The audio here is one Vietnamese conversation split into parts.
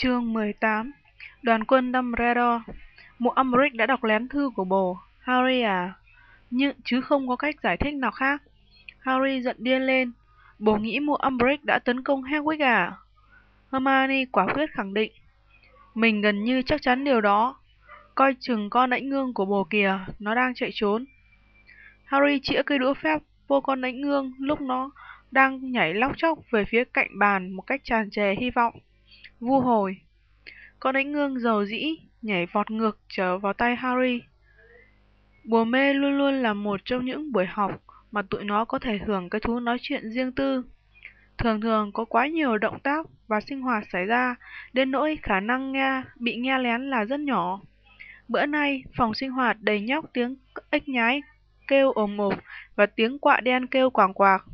Chương 18 Đoàn quân Dumbledore Mụ Umbridge đã đọc lén thư của bồ. Harry à? Nhưng chứ không có cách giải thích nào khác. Harry giận điên lên. Bồ nghĩ mụ Umbridge đã tấn công Hedwig à? Hermione quả quyết khẳng định. Mình gần như chắc chắn điều đó. Coi chừng con lãnh ngương của bồ kìa, nó đang chạy trốn. Harry chĩa cây đũa phép vô con lãnh ngương lúc nó đang nhảy lóc chóc về phía cạnh bàn một cách tràn trề hy vọng. Vu hồi. Con đánh ngương dầu dĩ, nhảy vọt ngược trở vào tay Harry. Bùa mê luôn luôn là một trong những buổi học mà tụi nó có thể hưởng cái thú nói chuyện riêng tư. Thường thường có quá nhiều động tác và sinh hoạt xảy ra, đến nỗi khả năng nghe bị nghe lén là rất nhỏ. Bữa nay, phòng sinh hoạt đầy nhóc tiếng ếch nhái kêu ồm ồm và tiếng quạ đen kêu quảng quạc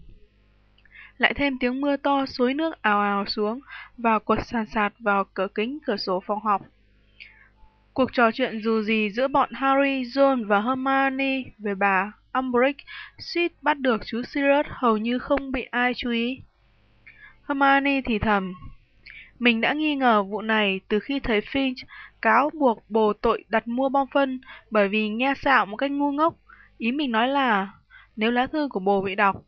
lại thêm tiếng mưa to suối nước ào ào xuống và quật sàn sạt vào cửa kính cửa sổ phòng học. Cuộc trò chuyện dù gì giữa bọn Harry, Ron và Hermione về bà Umbridge suýt bắt được chú Sirius hầu như không bị ai chú ý. Hermione thì thầm, mình đã nghi ngờ vụ này từ khi thấy Finch cáo buộc bồ tội đặt mua bom phân bởi vì nghe xạo một cách ngu ngốc. Ý mình nói là, nếu lá thư của bồ bị đọc,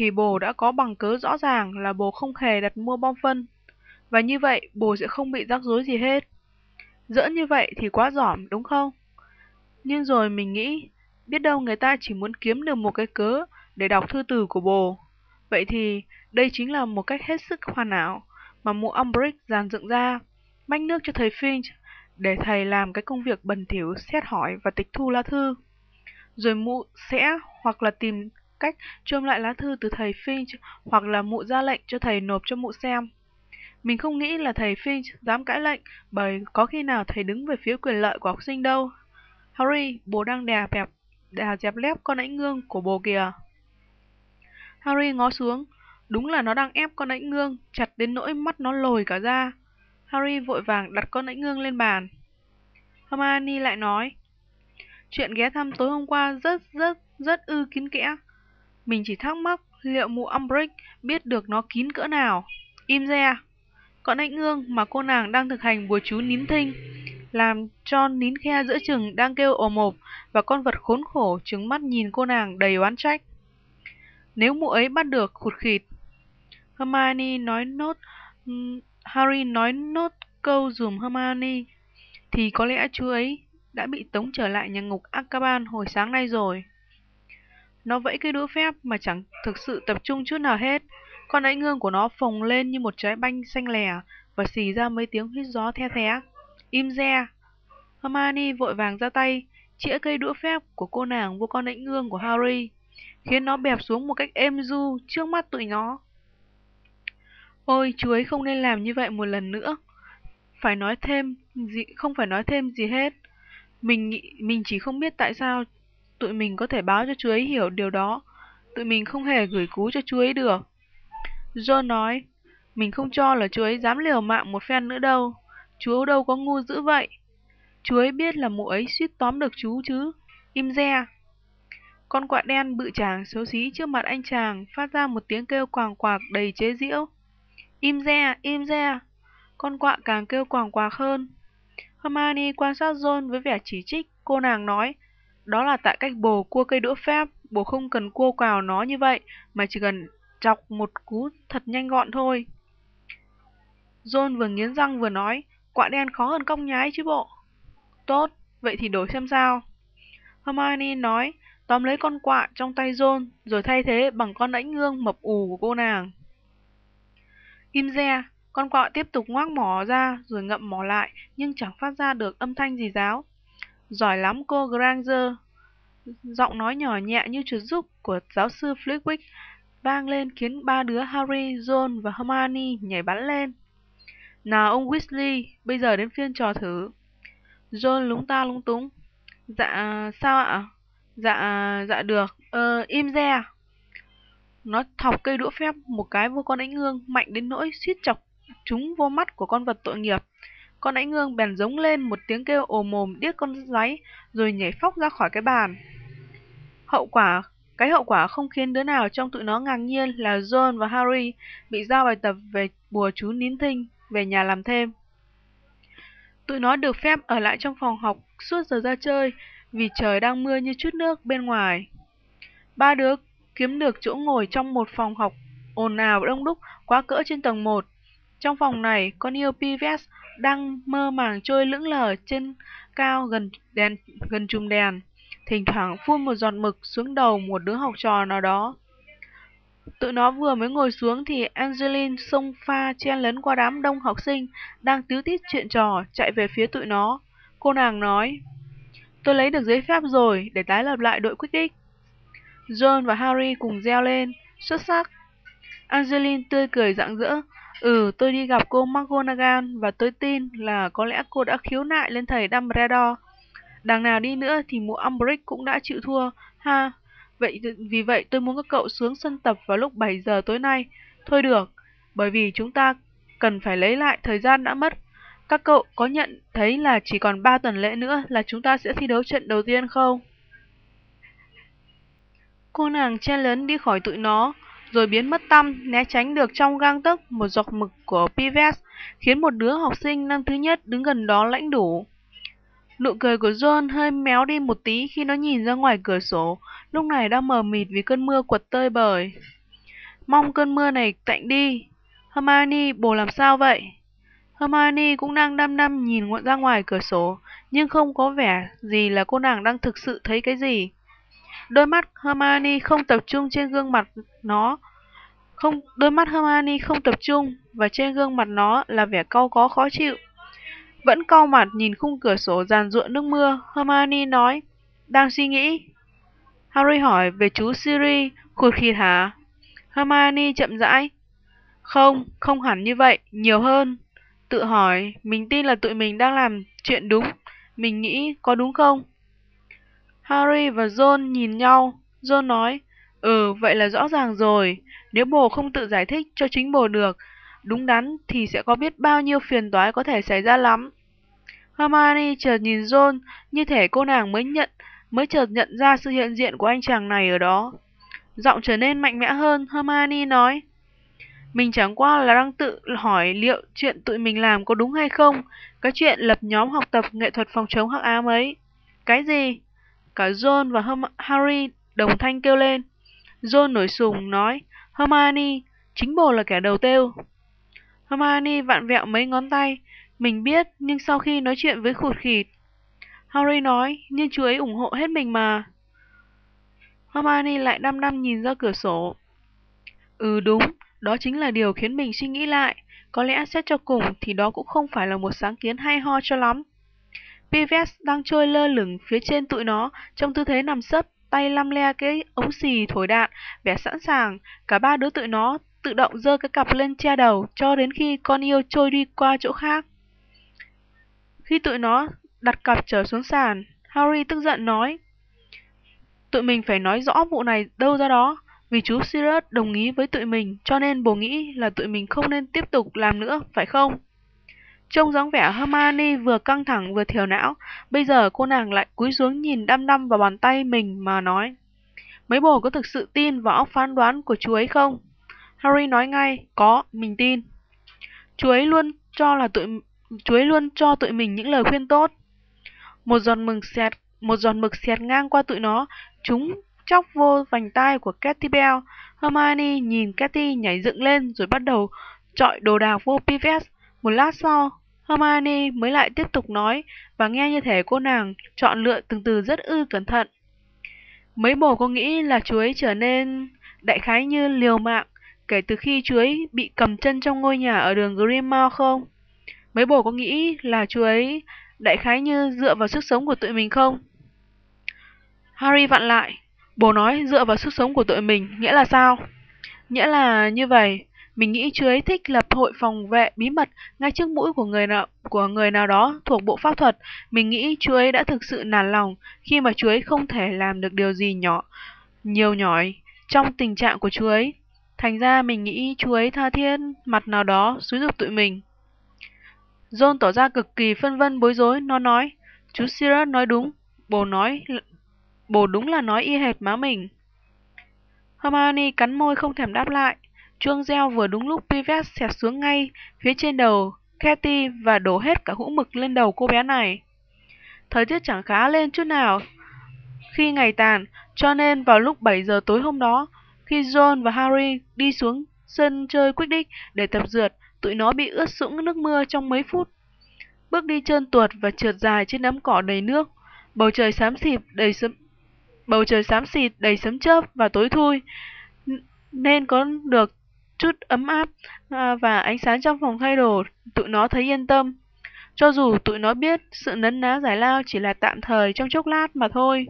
thì bồ đã có bằng cớ rõ ràng là bồ không hề đặt mua bom phân. Và như vậy, bồ sẽ không bị rắc rối gì hết. Giỡn như vậy thì quá giỏm, đúng không? Nhưng rồi mình nghĩ, biết đâu người ta chỉ muốn kiếm được một cái cớ để đọc thư từ của bồ. Vậy thì, đây chính là một cách hết sức hoàn hảo mà mụ Umbridge dàn dựng ra, mách nước cho thầy Finch để thầy làm cái công việc bẩn thỉu xét hỏi và tịch thu lá thư. Rồi mụ sẽ hoặc là tìm cách trôm lại lá thư từ thầy Finch hoặc là mụ ra lệnh cho thầy nộp cho mụ xem. Mình không nghĩ là thầy Finch dám cãi lệnh bởi có khi nào thầy đứng về phía quyền lợi của học sinh đâu. Harry, bố đang đè bẹp, đè dẹp lép con ảnh ngương của bố kìa. Harry ngó xuống, đúng là nó đang ép con ảnh ngương, chặt đến nỗi mắt nó lồi cả ra. Harry vội vàng đặt con ảnh ngương lên bàn. Hermione lại nói, chuyện ghé thăm tối hôm qua rất rất rất ư kín kẽ. Mình chỉ thắc mắc liệu mụ Umbridge biết được nó kín cỡ nào. Im ra. Còn anh ương mà cô nàng đang thực hành bùa chú nín thinh, làm cho nín khe giữa chừng đang kêu ồ mộp và con vật khốn khổ trứng mắt nhìn cô nàng đầy oán trách. Nếu mụ ấy bắt được khụt khịt. Hermione nói nốt, Harry nói nốt câu dùm Hermione, thì có lẽ chú ấy đã bị tống trở lại nhà ngục Azkaban hồi sáng nay rồi. Nó vẫy cái đũa phép mà chẳng thực sự tập trung chút nào hết. Con ấy ngương của nó phồng lên như một trái banh xanh lè và xì ra mấy tiếng hít gió the thé. Im re! Hermione vội vàng ra tay, chĩa cây đũa phép của cô nàng vô con đĩnh ngương của Harry, khiến nó bẹp xuống một cách êm du trước mắt tụi nó. Ôi, chú ấy không nên làm như vậy một lần nữa. Phải nói thêm gì, không phải nói thêm gì hết. Mình nghĩ, mình chỉ không biết tại sao tụi mình có thể báo cho chú ấy hiểu điều đó. Tụi mình không hề gửi cú cho chú ấy được. John nói, mình không cho là chú ấy dám liều mạng một phen nữa đâu. Chú ấy đâu có ngu dữ vậy. Chú ấy biết là mụ ấy suýt tóm được chú chứ. Im re. Con quạ đen bự chàng xấu xí trước mặt anh chàng phát ra một tiếng kêu quàng quạc đầy chế giễu. Im re, im re. Con quạ càng kêu quàng quạc hơn. Hermione quan sát John với vẻ chỉ trích. Cô nàng nói, đó là tại cách bồ cua cây đũa phép, bồ không cần cua quào nó như vậy, mà chỉ cần chọc một cú thật nhanh gọn thôi. John vừa nghiến răng vừa nói, quạ đen khó hơn cong nhái chứ bộ. Tốt, vậy thì đổi xem sao. Hermione nói, tóm lấy con quạ trong tay John, rồi thay thế bằng con lãnh ngương mập ù của cô nàng. Im re, con quạ tiếp tục ngoác mỏ ra, rồi ngậm mỏ lại, nhưng chẳng phát ra được âm thanh gì giáo. Giỏi lắm cô Granger. Giọng nói nhỏ nhẹ như chuột rúc của giáo sư Flitwick vang lên khiến ba đứa Harry, Ron và Hermione nhảy bắn lên. Nào ông Weasley, bây giờ đến phiên trò thử. John lúng ta lúng túng. Dạ, sao ạ? Dạ, dạ được. Ờ, im re. À? Nó thọc cây đũa phép một cái vô con ánh hương mạnh đến nỗi suýt chọc chúng vô mắt của con vật tội nghiệp. Con ánh ngương bèn giống lên một tiếng kêu ồ mồm điếc con giấy, rồi nhảy phóc ra khỏi cái bàn. Hậu quả, cái hậu quả không khiến đứa nào trong tụi nó ngạc nhiên là John và Harry bị giao bài tập về bùa chú nín thinh, về nhà làm thêm. Tụi nó được phép ở lại trong phòng học suốt giờ ra chơi vì trời đang mưa như chút nước bên ngoài. Ba đứa kiếm được chỗ ngồi trong một phòng học ồn ào đông đúc quá cỡ trên tầng 1. Trong phòng này, con yêu Pives đang mơ màng trôi lững lờ trên cao gần đèn gần chùm đèn, thỉnh thoảng phun một giọt mực xuống đầu một đứa học trò nào đó. Tụi nó vừa mới ngồi xuống thì Angeline xông pha chen lấn qua đám đông học sinh đang tíu tít chuyện trò chạy về phía tụi nó. Cô nàng nói, tôi lấy được giấy phép rồi để tái lập lại đội quyết định." John và Harry cùng reo lên, xuất sắc. Angeline tươi cười rạng rỡ, ừ tôi đi gặp cô McGonagall và tôi tin là có lẽ cô đã khiếu nại lên thầy Dumbledore. Đằng nào đi nữa thì mụ Umbridge cũng đã chịu thua, ha. Vậy vì vậy tôi muốn các cậu xuống sân tập vào lúc 7 giờ tối nay. Thôi được, bởi vì chúng ta cần phải lấy lại thời gian đã mất. Các cậu có nhận thấy là chỉ còn 3 tuần lễ nữa là chúng ta sẽ thi đấu trận đầu tiên không? Cô nàng chen lớn đi khỏi tụi nó, rồi biến mất tâm, né tránh được trong gang tấc một giọt mực của Pives, khiến một đứa học sinh năm thứ nhất đứng gần đó lãnh đủ. Nụ cười của John hơi méo đi một tí khi nó nhìn ra ngoài cửa sổ, lúc này đang mờ mịt vì cơn mưa quật tơi bời. Mong cơn mưa này tạnh đi. Hermione, bồ làm sao vậy? Hermione cũng đang đăm đăm nhìn ra ngoài cửa sổ, nhưng không có vẻ gì là cô nàng đang thực sự thấy cái gì. Đôi mắt Hermione không tập trung trên gương mặt nó. Không, đôi mắt Hermione không tập trung và trên gương mặt nó là vẻ cau có khó chịu. Vẫn cau mặt nhìn khung cửa sổ giàn ruộng nước mưa, Hermione nói, đang suy nghĩ. Harry hỏi về chú Siri, khụt khịt hả? Hermione chậm rãi. Không, không hẳn như vậy, nhiều hơn. Tự hỏi, mình tin là tụi mình đang làm chuyện đúng. Mình nghĩ có đúng không? Harry và John nhìn nhau. John nói, ừ, vậy là rõ ràng rồi. Nếu bồ không tự giải thích cho chính bồ được, đúng đắn thì sẽ có biết bao nhiêu phiền toái có thể xảy ra lắm. Hermione chợt nhìn John như thể cô nàng mới nhận mới chợt nhận ra sự hiện diện của anh chàng này ở đó. Giọng trở nên mạnh mẽ hơn, Hermione nói. Mình chẳng qua là đang tự hỏi liệu chuyện tụi mình làm có đúng hay không, cái chuyện lập nhóm học tập nghệ thuật phòng chống hắc ám ấy. Cái gì? Cả John và Harry đồng thanh kêu lên. John nổi sùng nói, Hermione, chính bồ là kẻ đầu tiêu. Hermione vặn vẹo mấy ngón tay, mình biết nhưng sau khi nói chuyện với khụt khịt. Harry nói, nhưng chú ấy ủng hộ hết mình mà. Hermione lại đăm đăm nhìn ra cửa sổ. Ừ đúng, đó chính là điều khiến mình suy nghĩ lại. Có lẽ xét cho cùng thì đó cũng không phải là một sáng kiến hay ho cho lắm. Pives đang trôi lơ lửng phía trên tụi nó trong tư thế nằm sấp, tay lăm le cái ống xì thổi đạn, vẻ sẵn sàng. Cả ba đứa tụi nó tự động giơ cái cặp lên che đầu cho đến khi con yêu trôi đi qua chỗ khác. Khi tụi nó đặt cặp trở xuống sàn, Harry tức giận nói. Tụi mình phải nói rõ vụ này đâu ra đó, vì chú Sirius đồng ý với tụi mình, cho nên bố nghĩ là tụi mình không nên tiếp tục làm nữa, phải không? Trông dáng vẻ Hermione vừa căng thẳng vừa thiểu não, bây giờ cô nàng lại cúi xuống nhìn đăm đăm vào bàn tay mình mà nói. Mấy bồ có thực sự tin vào óc phán đoán của chú ấy không? Harry nói ngay, có, mình tin. Chú ấy luôn cho là tụi chú ấy luôn cho tụi mình những lời khuyên tốt. Một giọt mực xẹt, một giọt mực xẹt ngang qua tụi nó, chúng chóc vô vành tai của Katy Bell. Hermione nhìn Katy nhảy dựng lên rồi bắt đầu trọi đồ đạc vô Pivet. Một lát sau, Hermione mới lại tiếp tục nói và nghe như thể cô nàng chọn lựa từng từ rất ư cẩn thận. Mấy bồ có nghĩ là chuối trở nên đại khái như liều mạng kể từ khi chuối bị cầm chân trong ngôi nhà ở đường Grimmauld không? Mấy bồ có nghĩ là chuối đại khái như dựa vào sức sống của tụi mình không? Harry vặn lại. Bồ nói dựa vào sức sống của tụi mình, nghĩa là sao? Nghĩa là như vậy, mình nghĩ chú ấy thích lập hội phòng vệ bí mật ngay trước mũi của người nào của người nào đó thuộc bộ pháp thuật. Mình nghĩ chú ấy đã thực sự nản lòng khi mà chú ấy không thể làm được điều gì nhỏ, nhiều nhỏi trong tình trạng của chú ấy. Thành ra mình nghĩ chú ấy tha thiết mặt nào đó xúi dục tụi mình. John tỏ ra cực kỳ phân vân bối rối, nó nói, chú Sirius nói đúng, bồ nói, bồ đúng là nói y hệt má mình. Hermione cắn môi không thèm đáp lại, chuông reo vừa đúng lúc Pivet xẹt xuống ngay phía trên đầu Katy và đổ hết cả hũ mực lên đầu cô bé này. Thời tiết chẳng khá lên chút nào khi ngày tàn, cho nên vào lúc 7 giờ tối hôm đó, khi John và Harry đi xuống sân chơi quyết định để tập dượt, tụi nó bị ướt sũng nước mưa trong mấy phút. Bước đi trơn tuột và trượt dài trên đám cỏ đầy nước, bầu trời xám xịt đầy sấm bầu trời xám xịt đầy sấm chớp và tối thui, nên có được chút ấm áp à, và ánh sáng trong phòng thay đồ, tụi nó thấy yên tâm. Cho dù tụi nó biết sự nấn ná giải lao chỉ là tạm thời trong chốc lát mà thôi.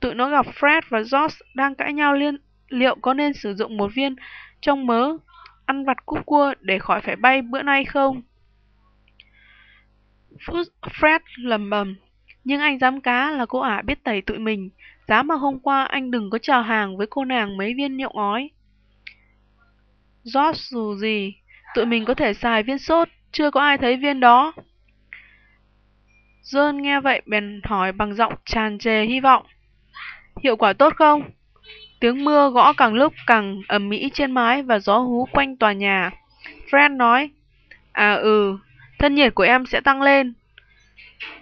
Tụi nó gặp Fred và George đang cãi nhau liên liệu có nên sử dụng một viên trong mớ ăn vặt cúc cua để khỏi phải bay bữa nay không? Fred lầm bầm, nhưng anh dám cá là cô ả biết tẩy tụi mình, dám mà hôm qua anh đừng có chào hàng với cô nàng mấy viên nhậu ói. George dù gì, tụi mình có thể xài viên sốt, chưa có ai thấy viên đó. John nghe vậy bèn hỏi bằng giọng tràn trề hy vọng. Hiệu quả tốt không? Tiếng mưa gõ càng lúc càng ầm ĩ trên mái và gió hú quanh tòa nhà. Fred nói, À ừ, thân nhiệt của em sẽ tăng lên.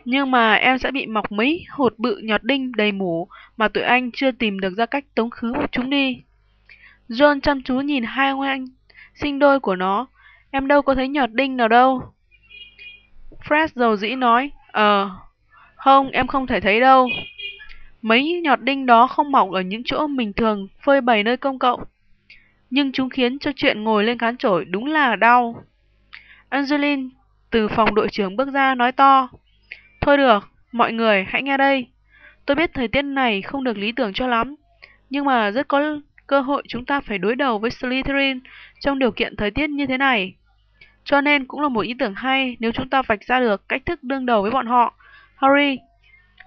Nhưng mà em sẽ bị mọc mấy hột bự nhọt đinh đầy mủ mà tụi anh chưa tìm được ra cách tống khứ chúng đi. John chăm chú nhìn hai ông anh sinh đôi của nó. Em đâu có thấy nhọt đinh nào đâu. Fred dầu dĩ nói, Ờ, không, em không thể thấy đâu. Mấy nhọt đinh đó không mọc ở những chỗ mình thường phơi bày nơi công cộng. Nhưng chúng khiến cho chuyện ngồi lên cán chổi đúng là đau. Angeline từ phòng đội trưởng bước ra nói to. Thôi được, mọi người hãy nghe đây. Tôi biết thời tiết này không được lý tưởng cho lắm, nhưng mà rất có cơ hội chúng ta phải đối đầu với Slytherin trong điều kiện thời tiết như thế này. Cho nên cũng là một ý tưởng hay nếu chúng ta vạch ra được cách thức đương đầu với bọn họ. Harry,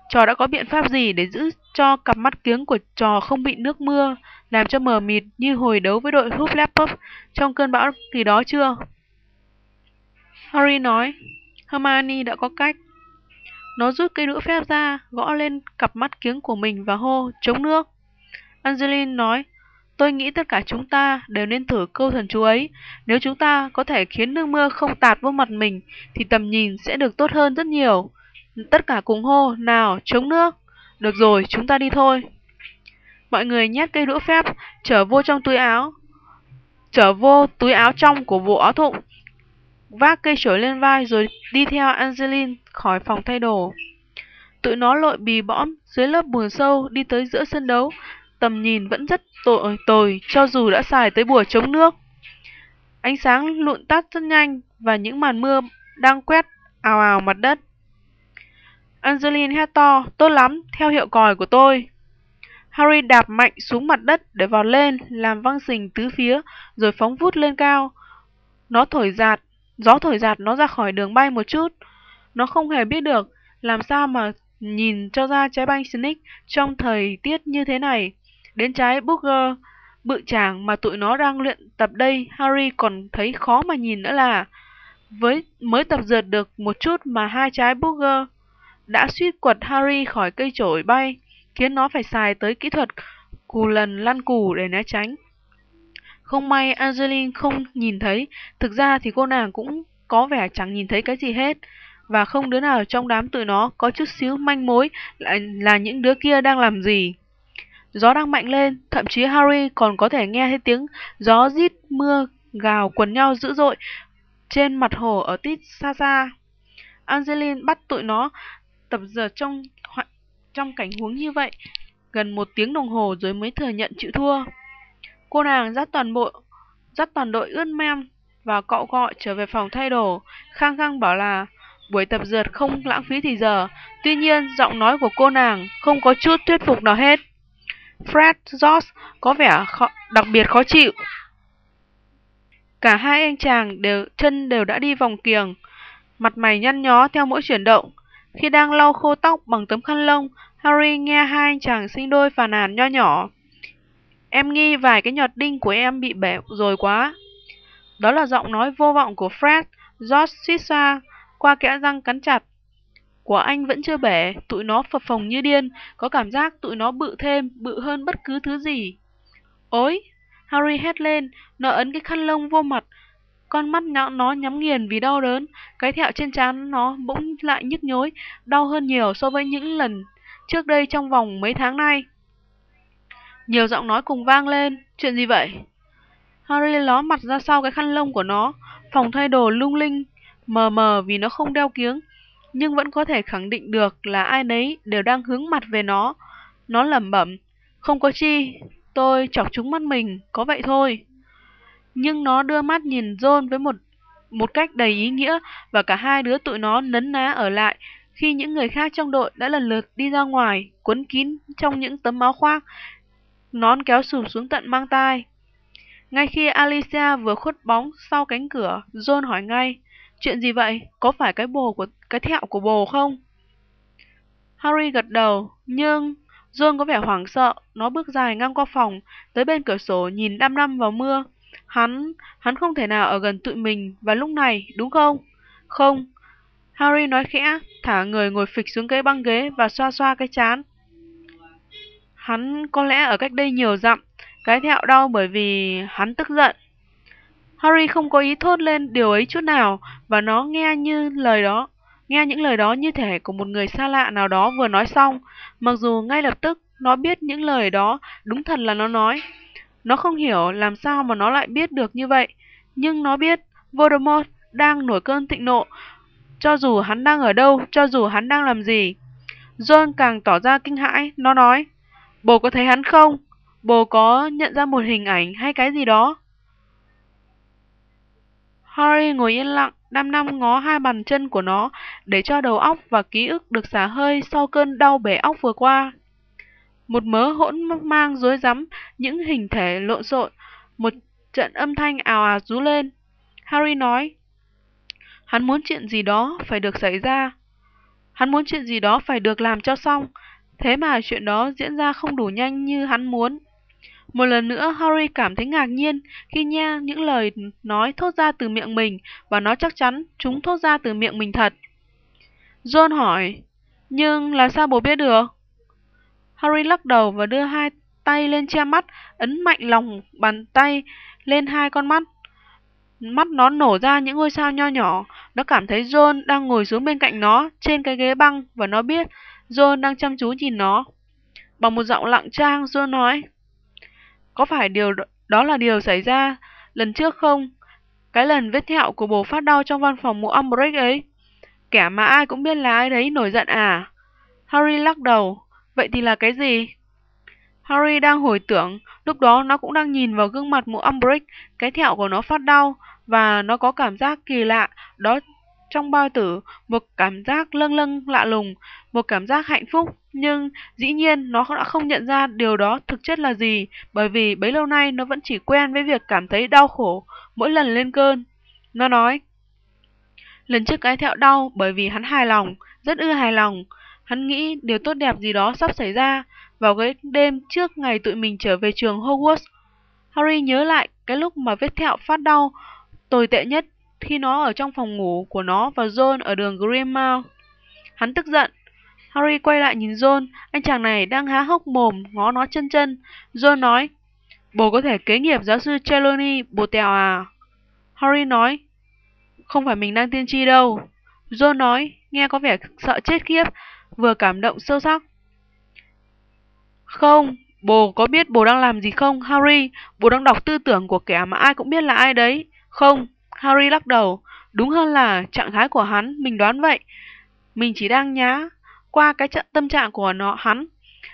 trò đã có biện pháp gì để giữ cho cặp mắt kiếng của trò không bị nước mưa, làm cho mờ mịt như hồi đấu với đội Hufflepuff trong cơn bão kỳ đó chưa? Harry nói, Hermione đã có cách. Nó rút cây đũa phép ra, gõ lên cặp mắt kiếng của mình và hô, chống nước. Angeline nói, tôi nghĩ tất cả chúng ta đều nên thử câu thần chú ấy. Nếu chúng ta có thể khiến nước mưa không tạt vô mặt mình, thì tầm nhìn sẽ được tốt hơn rất nhiều. Tất cả cùng hô, nào, chống nước. Được rồi, chúng ta đi thôi. Mọi người nhét cây đũa phép, trở vô trong túi áo. Trở vô túi áo trong của bộ áo thụng. Vác cây chổi lên vai rồi đi theo Angeline khỏi phòng thay đồ. Tụi nó lội bì bõm dưới lớp bùn sâu đi tới giữa sân đấu. Tầm nhìn vẫn rất tồi, tồi cho dù đã xài tới bùa chống nước. Ánh sáng lụn tắt rất nhanh và những màn mưa đang quét ào ào mặt đất. Angeline hét to, tốt lắm, theo hiệu còi của tôi. Harry đạp mạnh xuống mặt đất để vọt lên, làm văng sình tứ phía, rồi phóng vút lên cao. Nó thổi giạt, gió thổi giạt nó ra khỏi đường bay một chút. Nó không hề biết được làm sao mà nhìn cho ra trái banh snick trong thời tiết như thế này. Đến trái Booger bự chàng mà tụi nó đang luyện tập đây, Harry còn thấy khó mà nhìn nữa là với mới tập dượt được một chút mà hai trái Booger đã suýt quật Harry khỏi cây chổi bay, khiến nó phải xài tới kỹ thuật cù lần lăn cù để né tránh. Không may Angeline không nhìn thấy, thực ra thì cô nàng cũng có vẻ chẳng nhìn thấy cái gì hết, và không đứa nào trong đám tụi nó có chút xíu manh mối là, là những đứa kia đang làm gì. Gió đang mạnh lên, thậm chí Harry còn có thể nghe thấy tiếng gió rít mưa gào quần nhau dữ dội trên mặt hồ ở tít xa xa. Angeline bắt tụi nó tập giờ trong trong cảnh huống như vậy, gần một tiếng đồng hồ rồi mới thừa nhận chịu thua. Cô nàng dắt toàn bộ, dắt toàn đội ướt mem và cọ gọi trở về phòng thay đồ, khang khăng bảo là buổi tập dượt không lãng phí thì giờ. Tuy nhiên, giọng nói của cô nàng không có chút thuyết phục nào hết. Fred, George có vẻ khó, đặc biệt khó chịu. Cả hai anh chàng đều chân đều đã đi vòng kiềng, mặt mày nhăn nhó theo mỗi chuyển động, khi đang lau khô tóc bằng tấm khăn lông, Harry nghe hai anh chàng sinh đôi phàn nàn nho nhỏ. Em nghi vài cái nhọt đinh của em bị bể rồi quá. Đó là giọng nói vô vọng của Fred, George suýt xoa, qua kẽ răng cắn chặt. Của anh vẫn chưa bể, tụi nó phập phồng như điên, có cảm giác tụi nó bự thêm, bự hơn bất cứ thứ gì. Ôi! Harry hét lên, nó ấn cái khăn lông vô mặt, con mắt nó nhắm nghiền vì đau đớn, cái thẹo trên trán nó bỗng lại nhức nhối, đau hơn nhiều so với những lần trước đây trong vòng mấy tháng nay. Nhiều giọng nói cùng vang lên, chuyện gì vậy? Harry ló mặt ra sau cái khăn lông của nó, phòng thay đồ lung linh, mờ mờ vì nó không đeo kiếng, nhưng vẫn có thể khẳng định được là ai nấy đều đang hướng mặt về nó. Nó lẩm bẩm, không có chi, tôi chọc trúng mắt mình, có vậy thôi. Nhưng nó đưa mắt nhìn John với một một cách đầy ý nghĩa và cả hai đứa tụi nó nấn ná ở lại khi những người khác trong đội đã lần lượt đi ra ngoài, quấn kín trong những tấm áo khoác, nón kéo sụp xuống tận mang tai. Ngay khi Alicia vừa khuất bóng sau cánh cửa, John hỏi ngay, chuyện gì vậy? Có phải cái bồ của cái thẹo của bồ không? Harry gật đầu, nhưng John có vẻ hoảng sợ, nó bước dài ngang qua phòng, tới bên cửa sổ nhìn đăm đăm vào mưa. Hắn, hắn không thể nào ở gần tụi mình vào lúc này, đúng không? Không. Harry nói khẽ, thả người ngồi phịch xuống cái băng ghế và xoa xoa cái chán. Hắn có lẽ ở cách đây nhiều dặm, cái thẹo đau bởi vì hắn tức giận. Harry không có ý thốt lên điều ấy chút nào và nó nghe như lời đó, nghe những lời đó như thể của một người xa lạ nào đó vừa nói xong, mặc dù ngay lập tức nó biết những lời đó đúng thật là nó nói. Nó không hiểu làm sao mà nó lại biết được như vậy, nhưng nó biết Voldemort đang nổi cơn thịnh nộ, cho dù hắn đang ở đâu, cho dù hắn đang làm gì. John càng tỏ ra kinh hãi, nó nói, bố có thấy hắn không? Bố có nhận ra một hình ảnh hay cái gì đó? Harry ngồi yên lặng, năm năm ngó hai bàn chân của nó để cho đầu óc và ký ức được xả hơi sau cơn đau bể óc vừa qua. Một mớ hỗn mang rối rắm, những hình thể lộn xộn, một trận âm thanh ào ào rú lên. Harry nói, hắn muốn chuyện gì đó phải được xảy ra. Hắn muốn chuyện gì đó phải được làm cho xong, thế mà chuyện đó diễn ra không đủ nhanh như hắn muốn. Một lần nữa Harry cảm thấy ngạc nhiên khi nghe những lời nói thốt ra từ miệng mình và nó chắc chắn chúng thốt ra từ miệng mình thật. John hỏi, nhưng làm sao bố biết được? Harry lắc đầu và đưa hai tay lên che mắt, ấn mạnh lòng bàn tay lên hai con mắt. Mắt nó nổ ra những ngôi sao nho nhỏ, nó cảm thấy John đang ngồi xuống bên cạnh nó trên cái ghế băng và nó biết John đang chăm chú nhìn nó. Bằng một giọng lặng trang, John nói, có phải điều đó là điều xảy ra lần trước không? Cái lần vết thẹo của bố phát đau trong văn phòng mụ Umbridge ấy. Kẻ mà ai cũng biết là ai đấy nổi giận à? Harry lắc đầu. Vậy thì là cái gì? Harry đang hồi tưởng, lúc đó nó cũng đang nhìn vào gương mặt mụ Umbridge, cái thẹo của nó phát đau, và nó có cảm giác kỳ lạ, đó trong bao tử, một cảm giác lâng lâng lạ lùng, một cảm giác hạnh phúc, nhưng dĩ nhiên nó đã không nhận ra điều đó thực chất là gì, bởi vì bấy lâu nay nó vẫn chỉ quen với việc cảm thấy đau khổ mỗi lần lên cơn. Nó nói, lần trước cái thẹo đau bởi vì hắn hài lòng, rất ưa hài lòng, hắn nghĩ điều tốt đẹp gì đó sắp xảy ra vào cái đêm trước ngày tụi mình trở về trường Hogwarts. Harry nhớ lại cái lúc mà vết thẹo phát đau tồi tệ nhất khi nó ở trong phòng ngủ của nó và John ở đường Grimmauld. Hắn tức giận. Harry quay lại nhìn John, anh chàng này đang há hốc mồm, ngó nó chân chân. John nói, bố có thể kế nghiệp giáo sư Trelawney bồ tèo à? Harry nói, không phải mình đang tiên tri đâu. John nói, nghe có vẻ sợ chết khiếp, vừa cảm động sâu sắc. Không, bố có biết bố đang làm gì không, Harry? Bố đang đọc tư tưởng của kẻ mà ai cũng biết là ai đấy. Không, Harry lắc đầu. Đúng hơn là trạng thái của hắn, mình đoán vậy. Mình chỉ đang nhá qua cái tâm trạng của nó hắn.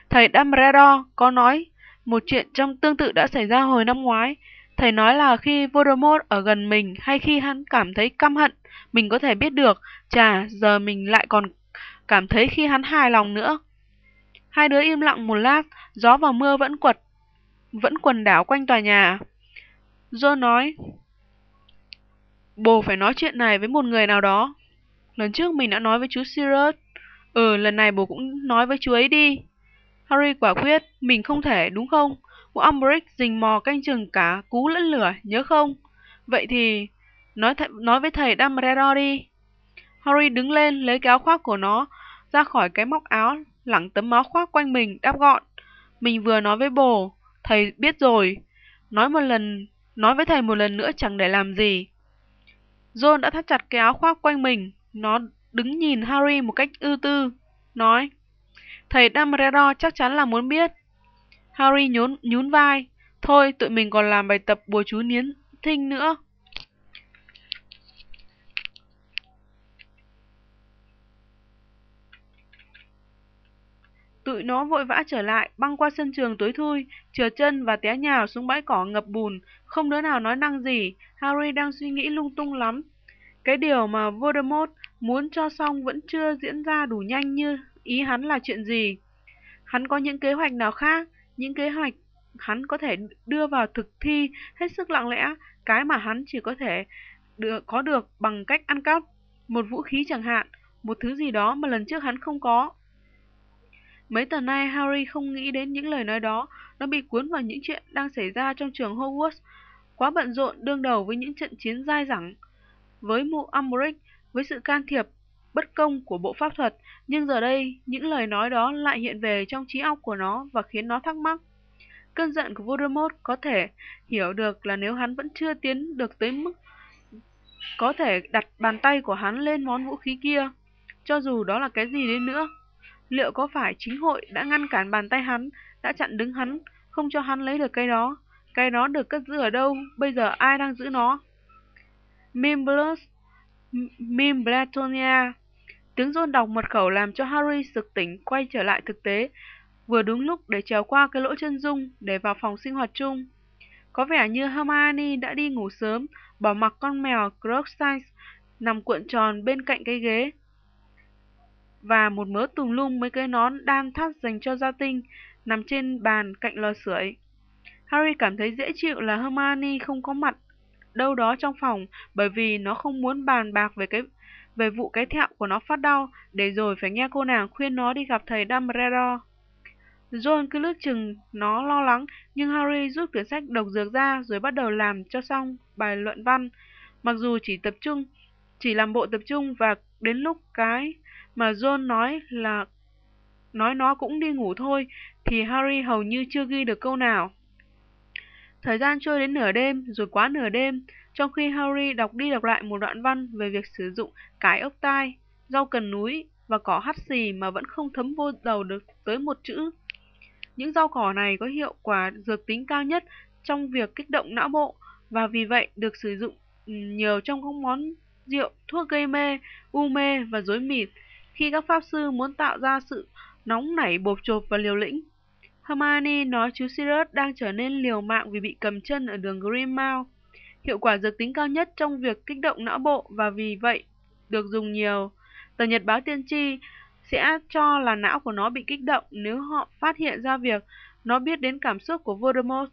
Thầy Dumbledore có nói một chuyện trong tương tự đã xảy ra hồi năm ngoái. Thầy nói là khi Voldemort ở gần mình hay khi hắn cảm thấy căm hận, mình có thể biết được, chà, giờ mình lại còn cảm thấy khi hắn hài lòng nữa. Hai đứa im lặng một lát, gió và mưa vẫn quật, vẫn quần đảo quanh tòa nhà. John nói, Bồ phải nói chuyện này với một người nào đó. Lần trước mình đã nói với chú Sirius. Ừ, lần này bố cũng nói với chú ấy đi. Harry quả quyết, mình không thể, đúng không? Một Umbridge rình mò canh chừng cả cú lẫn lửa, nhớ không? Vậy thì, nói nói với thầy Dumbledore đi. Harry đứng lên, lấy cái áo khoác của nó, ra khỏi cái móc áo, lẳng tấm áo khoác quanh mình, đáp gọn. Mình vừa nói với bồ, thầy biết rồi. Nói một lần, nói với thầy một lần nữa chẳng để làm gì. John đã thắt chặt cái áo khoác quanh mình. Nó đứng nhìn Harry một cách ưu tư, nói. Thầy Dumbledore chắc chắn là muốn biết. Harry nhún, nhún vai. Thôi, tụi mình còn làm bài tập bùa chú niến thinh nữa. Tụi nó vội vã trở lại, băng qua sân trường tối thui, trượt chân và té nhào xuống bãi cỏ ngập bùn, không đứa nào nói năng gì. Harry đang suy nghĩ lung tung lắm. Cái điều mà Voldemort muốn cho xong vẫn chưa diễn ra đủ nhanh như ý hắn là chuyện gì. Hắn có những kế hoạch nào khác, những kế hoạch hắn có thể đưa vào thực thi hết sức lặng lẽ, cái mà hắn chỉ có thể được, có được bằng cách ăn cắp, một vũ khí chẳng hạn, một thứ gì đó mà lần trước hắn không có. Mấy tuần nay Harry không nghĩ đến những lời nói đó, nó bị cuốn vào những chuyện đang xảy ra trong trường Hogwarts, quá bận rộn đương đầu với những trận chiến dai dẳng. Với mụ Umbridge, với sự can thiệp bất công của bộ pháp thuật, nhưng giờ đây những lời nói đó lại hiện về trong trí óc của nó và khiến nó thắc mắc. Cơn giận của Voldemort có thể hiểu được là nếu hắn vẫn chưa tiến được tới mức có thể đặt bàn tay của hắn lên món vũ khí kia, cho dù đó là cái gì đến nữa. Liệu có phải chính hội đã ngăn cản bàn tay hắn, đã chặn đứng hắn, không cho hắn lấy được cây đó? Cây đó được cất giữ ở đâu? Bây giờ ai đang giữ nó? Mimblus, Mimbletonia. Tiếng rôn đọc mật khẩu làm cho Harry sực tỉnh quay trở lại thực tế, vừa đúng lúc để trèo qua cái lỗ chân dung để vào phòng sinh hoạt chung. Có vẻ như Hermione đã đi ngủ sớm, bỏ mặc con mèo Crookshanks nằm cuộn tròn bên cạnh cái ghế và một mớ tùm lum mấy cái nón đan thắt dành cho gia tinh nằm trên bàn cạnh lò sưởi. Harry cảm thấy dễ chịu là Hermione không có mặt đâu đó trong phòng bởi vì nó không muốn bàn bạc về cái về vụ cái thẹo của nó phát đau để rồi phải nghe cô nàng khuyên nó đi gặp thầy Dumbledore. John cứ lướt chừng nó lo lắng nhưng Harry rút quyển sách độc dược ra rồi bắt đầu làm cho xong bài luận văn. Mặc dù chỉ tập trung, chỉ làm bộ tập trung và đến lúc cái mà John nói là nói nó cũng đi ngủ thôi thì Harry hầu như chưa ghi được câu nào. Thời gian trôi đến nửa đêm rồi quá nửa đêm, trong khi Harry đọc đi đọc lại một đoạn văn về việc sử dụng cái ốc tai, rau cần núi và cỏ hắt xì mà vẫn không thấm vô đầu được tới một chữ. Những rau cỏ này có hiệu quả dược tính cao nhất trong việc kích động não bộ và vì vậy được sử dụng ừ, nhiều trong các món rượu, thuốc gây mê, u mê và rối mịt khi các pháp sư muốn tạo ra sự nóng nảy bột chộp và liều lĩnh. Hermione nói chú Sirius đang trở nên liều mạng vì bị cầm chân ở đường Grimmauld. Hiệu quả dược tính cao nhất trong việc kích động não bộ và vì vậy được dùng nhiều. Tờ Nhật báo tiên tri sẽ cho là não của nó bị kích động nếu họ phát hiện ra việc nó biết đến cảm xúc của Voldemort.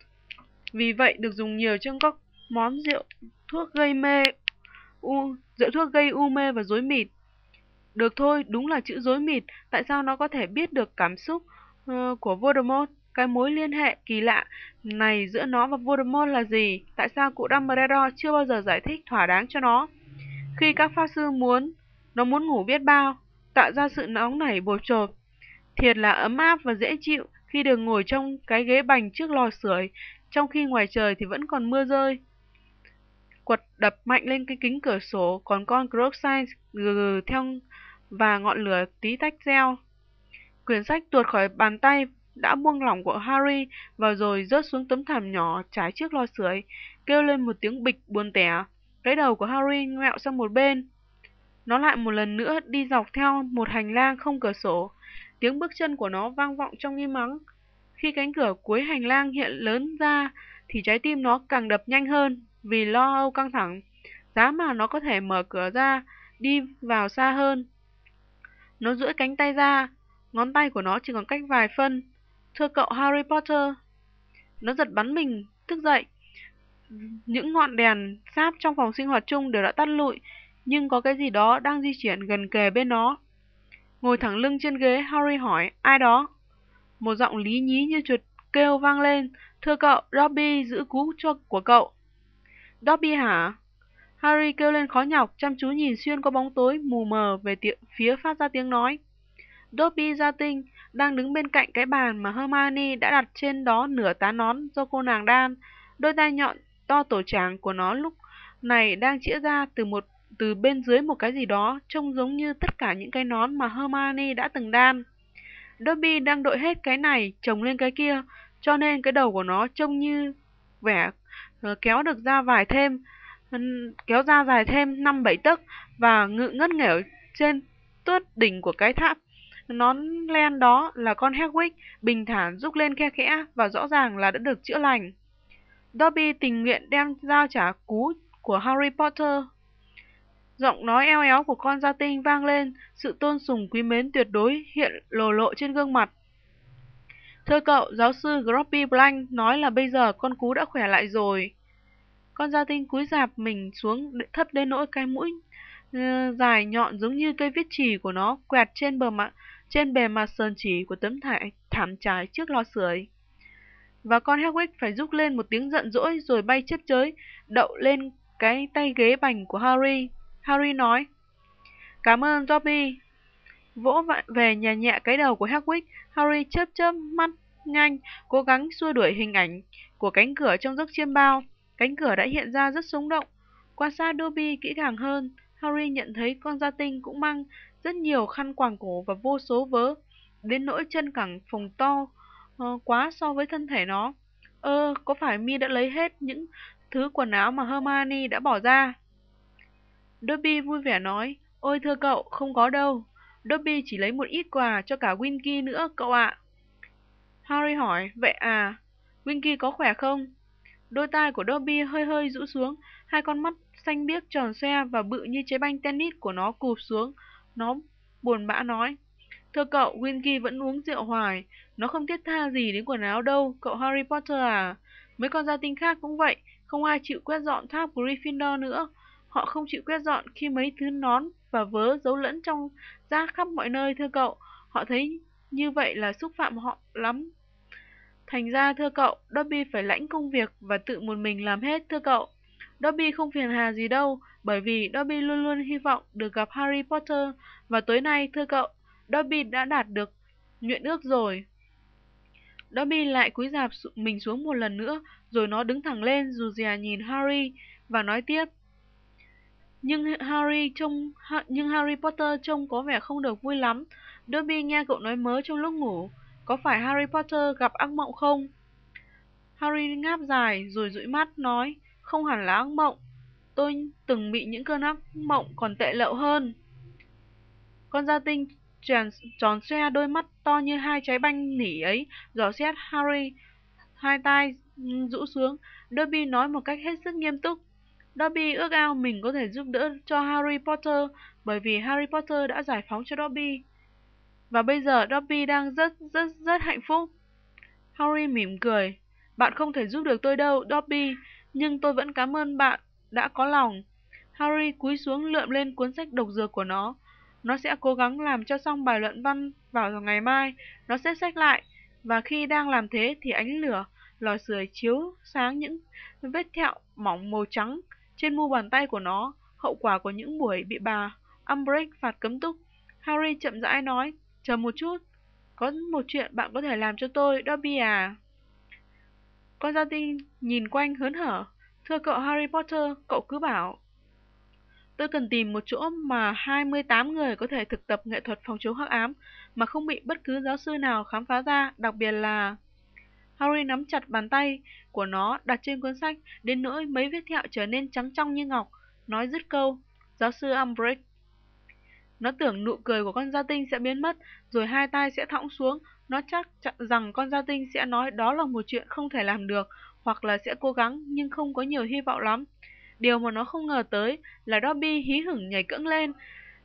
Vì vậy được dùng nhiều trong các món rượu thuốc gây mê, u, rượu thuốc gây u mê và rối mịt. Được thôi, đúng là chữ dối mịt, tại sao nó có thể biết được cảm xúc uh, của Voldemort? Cái mối liên hệ kỳ lạ này giữa nó và Voldemort là gì? Tại sao cụ Dumbledore chưa bao giờ giải thích thỏa đáng cho nó? Khi các pháp sư muốn, nó muốn ngủ biết bao, tạo ra sự nóng nảy bột chộp. Thiệt là ấm áp và dễ chịu khi được ngồi trong cái ghế bành trước lò sưởi, trong khi ngoài trời thì vẫn còn mưa rơi. Quật đập mạnh lên cái kính cửa sổ, còn con Crookshanks gừ gừ theo và ngọn lửa tí tách reo. Quyển sách tuột khỏi bàn tay đã buông lỏng của Harry và rồi rớt xuống tấm thảm nhỏ trái trước lò sưởi, kêu lên một tiếng bịch buồn tẻ. Cái đầu của Harry ngẹo sang một bên. Nó lại một lần nữa đi dọc theo một hành lang không cửa sổ. Tiếng bước chân của nó vang vọng trong im mắng. Khi cánh cửa cuối hành lang hiện lớn ra, thì trái tim nó càng đập nhanh hơn vì lo âu căng thẳng. Giá mà nó có thể mở cửa ra, đi vào xa hơn. Nó duỗi cánh tay ra, ngón tay của nó chỉ còn cách vài phân. Thưa cậu Harry Potter. Nó giật bắn mình, thức dậy. Những ngọn đèn sáp trong phòng sinh hoạt chung đều đã tắt lụi, nhưng có cái gì đó đang di chuyển gần kề bên nó. Ngồi thẳng lưng trên ghế, Harry hỏi, ai đó? Một giọng lý nhí như chuột kêu vang lên, thưa cậu, Dobby giữ cú cho của cậu. Dobby hả? Harry kêu lên khó nhọc, chăm chú nhìn xuyên qua bóng tối mù mờ về phía phát ra tiếng nói. Dobby gia tinh đang đứng bên cạnh cái bàn mà Hermione đã đặt trên đó nửa tá nón do cô nàng đan. Đôi tay nhọn to tổ tràng của nó lúc này đang chĩa ra từ một từ bên dưới một cái gì đó trông giống như tất cả những cái nón mà Hermione đã từng đan. Dobby đang đội hết cái này chồng lên cái kia, cho nên cái đầu của nó trông như vẻ ờ, kéo được ra vài thêm, kéo ra dài thêm năm bảy tấc và ngự ngất nghểu trên tuốt đỉnh của cái tháp. Nón len đó là con Hedwig bình thản rúc lên khe khẽ và rõ ràng là đã được chữa lành. Dobby tình nguyện đem giao trả cú của Harry Potter. Giọng nói eo éo của con gia tinh vang lên, sự tôn sùng quý mến tuyệt đối hiện lồ lộ trên gương mặt. Thưa cậu, giáo sư Groppy Blank nói là bây giờ con cú đã khỏe lại rồi. Con gia tinh cúi dạp mình xuống thấp đến nỗi cái mũi ờ, dài nhọn giống như cây viết chì của nó quẹt trên bờ mặt trên bề mặt sơn chỉ của tấm thải thảm trải trước lò sưởi. Và con Hedwig phải rúc lên một tiếng giận dỗi rồi bay chớp chới, đậu lên cái tay ghế bành của Harry. Harry nói, Cảm ơn Dobby. Vỗ về nhà nhẹ cái đầu của Hedwig, Harry chớp chớp mắt nhanh, cố gắng xua đuổi hình ảnh của cánh cửa trong giấc chiêm bao. Cánh cửa đã hiện ra rất sống động. Quan sát Dobby kỹ càng hơn, Harry nhận thấy con gia tinh cũng mang rất nhiều khăn quàng cổ và vô số vớ, đến nỗi chân cẳng phồng to uh, quá so với thân thể nó. Ơ, có phải mi đã lấy hết những thứ quần áo mà Hermione đã bỏ ra? Dobby vui vẻ nói, ôi thưa cậu, không có đâu. Dobby chỉ lấy một ít quà cho cả Winky nữa, cậu ạ. Harry hỏi, vậy à, Winky có khỏe không? Đôi tai của Dobby hơi hơi rũ xuống, hai con mắt xanh biếc tròn xe và bự như trái banh tennis của nó cụp xuống. Nó buồn bã nói, Thưa cậu, Winky vẫn uống rượu hoài, nó không thiết tha gì đến quần áo đâu, cậu Harry Potter à. Mấy con gia tinh khác cũng vậy, không ai chịu quét dọn tháp Gryffindor nữa. Họ không chịu quét dọn khi mấy thứ nón và vớ giấu lẫn trong rác khắp mọi nơi thưa cậu. Họ thấy như vậy là xúc phạm họ lắm. Thành ra thưa cậu, Dobby phải lãnh công việc và tự một mình làm hết thưa cậu. Dobby không phiền hà gì đâu, bởi vì Dobby luôn luôn hy vọng được gặp Harry Potter và tối nay thưa cậu, Dobby đã đạt được nguyện ước rồi. Dobby lại cúi rạp mình xuống một lần nữa, rồi nó đứng thẳng lên dù dìa nhìn Harry và nói tiếp. Nhưng Harry trông nhưng Harry Potter trông có vẻ không được vui lắm. Dobby nghe cậu nói mớ trong lúc ngủ, có phải Harry Potter gặp ác mộng không? Harry ngáp dài rồi dụi mắt nói, không hẳn là ác mộng. Tôi từng bị những cơn ác mộng còn tệ lậu hơn. Con gia tinh tròn, tròn xe đôi mắt to như hai trái banh nỉ ấy, dò xét Harry, hai tay rũ xuống. Dobby nói một cách hết sức nghiêm túc. Dobby ước ao mình có thể giúp đỡ cho Harry Potter bởi vì Harry Potter đã giải phóng cho Dobby. Và bây giờ Dobby đang rất rất rất hạnh phúc. Harry mỉm cười. Bạn không thể giúp được tôi đâu, Dobby, nhưng tôi vẫn cảm ơn bạn đã có lòng. Harry cúi xuống lượm lên cuốn sách độc dược của nó. Nó sẽ cố gắng làm cho xong bài luận văn vào ngày mai. Nó sẽ sách lại. Và khi đang làm thế thì ánh lửa, lò sưởi chiếu sáng những vết thẹo mỏng màu trắng trên mu bàn tay của nó, hậu quả của những buổi bị bà Umbridge phạt cấm túc. Harry chậm rãi nói, chờ một chút, có một chuyện bạn có thể làm cho tôi, Dobby à. Con gia tinh nhìn quanh hớn hở, thưa cậu Harry Potter, cậu cứ bảo. Tôi cần tìm một chỗ mà 28 người có thể thực tập nghệ thuật phòng chống hắc ám mà không bị bất cứ giáo sư nào khám phá ra, đặc biệt là... Harry nắm chặt bàn tay của nó đặt trên cuốn sách đến nỗi mấy vết thẹo trở nên trắng trong như ngọc, nói dứt câu, giáo sư Umbridge. Nó tưởng nụ cười của con gia tinh sẽ biến mất, rồi hai tay sẽ thõng xuống. Nó chắc chắn rằng con gia tinh sẽ nói đó là một chuyện không thể làm được, hoặc là sẽ cố gắng nhưng không có nhiều hy vọng lắm. Điều mà nó không ngờ tới là Dobby hí hửng nhảy cẫng lên,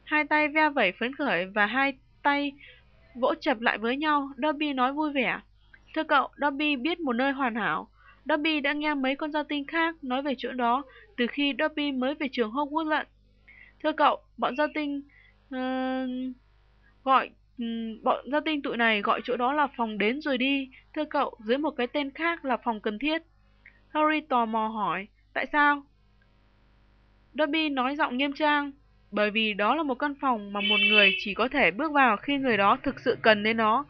hai tay ve vẩy phấn khởi và hai tay vỗ chập lại với nhau. Dobby nói vui vẻ. Thưa cậu, Dobby biết một nơi hoàn hảo. Dobby đã nghe mấy con gia tinh khác nói về chỗ đó từ khi Dobby mới về trường Hogwarts lận. Thưa cậu, bọn gia tinh uh, gọi um, bọn gia tinh tụi này gọi chỗ đó là phòng đến rồi đi. Thưa cậu, dưới một cái tên khác là phòng cần thiết. Harry tò mò hỏi, tại sao? Dobby nói giọng nghiêm trang, bởi vì đó là một căn phòng mà một người chỉ có thể bước vào khi người đó thực sự cần đến nó.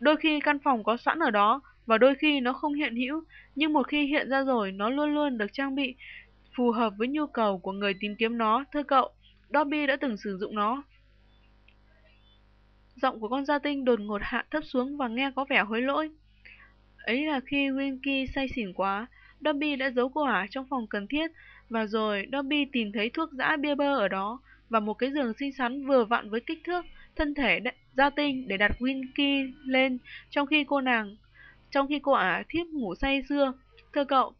Đôi khi căn phòng có sẵn ở đó và đôi khi nó không hiện hữu, nhưng một khi hiện ra rồi nó luôn luôn được trang bị phù hợp với nhu cầu của người tìm kiếm nó, thưa cậu. Dobby đã từng sử dụng nó. Giọng của con gia tinh đột ngột hạ thấp xuống và nghe có vẻ hối lỗi. Ấy là khi Winky say xỉn quá, Dobby đã giấu cô ả trong phòng cần thiết, và rồi Dobby tìm thấy thuốc dã bia bơ ở đó, và một cái giường xinh xắn vừa vặn với kích thước thân thể gia tinh để đặt Winky lên trong khi cô nàng trong khi cô ả thiếp ngủ say xưa. Thưa cậu,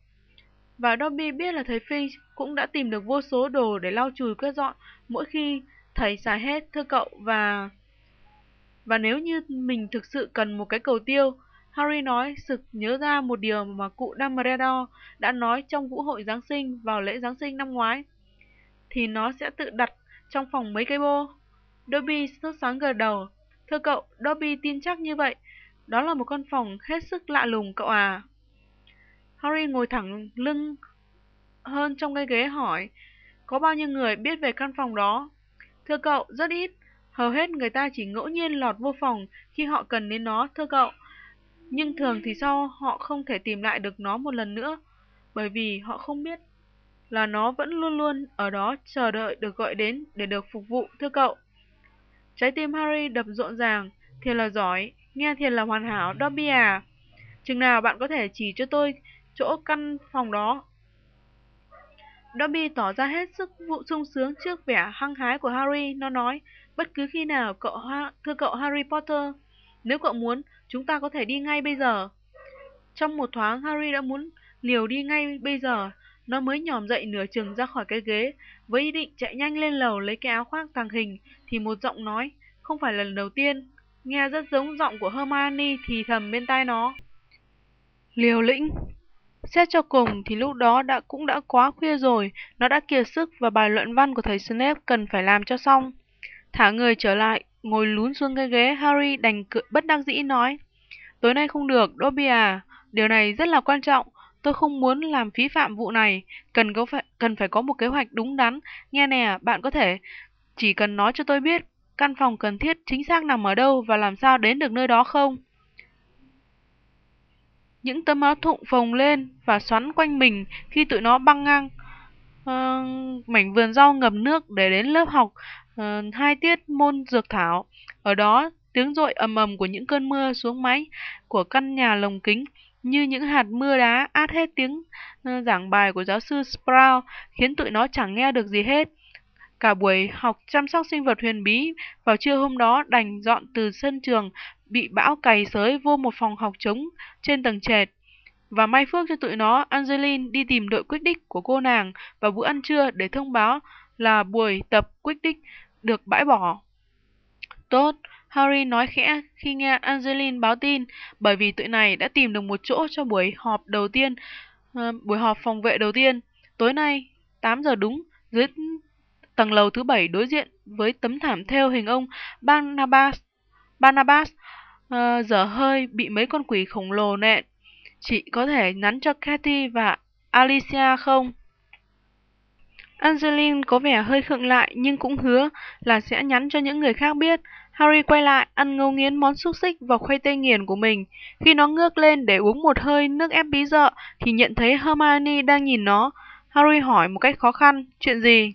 và Dobby biết là thầy Finch cũng đã tìm được vô số đồ để lau chùi quét dọn mỗi khi thầy xài hết, thưa cậu, và... Và nếu như mình thực sự cần một cái cầu tiêu, Harry nói sực nhớ ra một điều mà cụ Dumbledore đã nói trong vũ hội Giáng sinh vào lễ Giáng sinh năm ngoái. Thì nó sẽ tự đặt trong phòng mấy cây bô. Dobby sốt sáng gật đầu. Thưa cậu, Dobby tin chắc như vậy. Đó là một căn phòng hết sức lạ lùng cậu à. Harry ngồi thẳng lưng hơn trong cái ghế hỏi, có bao nhiêu người biết về căn phòng đó? Thưa cậu, rất ít. Hầu hết người ta chỉ ngẫu nhiên lọt vô phòng khi họ cần đến nó, thưa cậu. Nhưng thường thì sau họ không thể tìm lại được nó một lần nữa, bởi vì họ không biết là nó vẫn luôn luôn ở đó chờ đợi được gọi đến để được phục vụ, thưa cậu. Trái tim Harry đập rộn ràng, thiệt là giỏi, nghe thiệt là hoàn hảo, Dobby à. Chừng nào bạn có thể chỉ cho tôi chỗ căn phòng đó. Dobby tỏ ra hết sức vụ sung sướng trước vẻ hăng hái của Harry. Nó nói, bất cứ khi nào cậu ha thưa cậu Harry Potter, nếu cậu muốn, chúng ta có thể đi ngay bây giờ. Trong một thoáng, Harry đã muốn liều đi ngay bây giờ. Nó mới nhòm dậy nửa chừng ra khỏi cái ghế, với ý định chạy nhanh lên lầu lấy cái áo khoác tàng hình, thì một giọng nói, không phải lần đầu tiên, nghe rất giống giọng của Hermione thì thầm bên tai nó. Liều lĩnh, Xét cho cùng thì lúc đó đã cũng đã quá khuya rồi, nó đã kiệt sức và bài luận văn của thầy Snape cần phải làm cho xong. Thả người trở lại, ngồi lún xuống cái ghế, Harry đành cười bất đắc dĩ nói. Tối nay không được, Dobby à, điều này rất là quan trọng. Tôi không muốn làm phí phạm vụ này, cần có phải cần phải có một kế hoạch đúng đắn. Nghe nè, bạn có thể chỉ cần nói cho tôi biết căn phòng cần thiết chính xác nằm ở đâu và làm sao đến được nơi đó không? Những tấm áo thụng phồng lên và xoắn quanh mình khi tụi nó băng ngang uh, mảnh vườn rau ngầm nước để đến lớp học uh, hai tiết môn dược thảo. Ở đó, tiếng rội ầm ầm của những cơn mưa xuống mái của căn nhà lồng kính như những hạt mưa đá át hết tiếng uh, giảng bài của giáo sư Sprout khiến tụi nó chẳng nghe được gì hết. Cả buổi học chăm sóc sinh vật huyền bí vào trưa hôm đó đành dọn từ sân trường bị bão cày sới vô một phòng học trống trên tầng trệt. Và may phước cho tụi nó, Angeline đi tìm đội quyết đích của cô nàng vào bữa ăn trưa để thông báo là buổi tập quyết đích được bãi bỏ. Tốt, Harry nói khẽ khi nghe Angeline báo tin, bởi vì tụi này đã tìm được một chỗ cho buổi họp đầu tiên, uh, buổi họp phòng vệ đầu tiên. Tối nay, 8 giờ đúng, dưới tầng lầu thứ bảy đối diện với tấm thảm theo hình ông Barnabas. Barnabas uh, giờ hơi bị mấy con quỷ khổng lồ nện. Chị có thể nhắn cho Cathy và Alicia không? Angeline có vẻ hơi khựng lại nhưng cũng hứa là sẽ nhắn cho những người khác biết. Harry quay lại ăn ngấu nghiến món xúc xích và khoai tây nghiền của mình. Khi nó ngước lên để uống một hơi nước ép bí dợ thì nhận thấy Hermione đang nhìn nó. Harry hỏi một cách khó khăn, chuyện gì?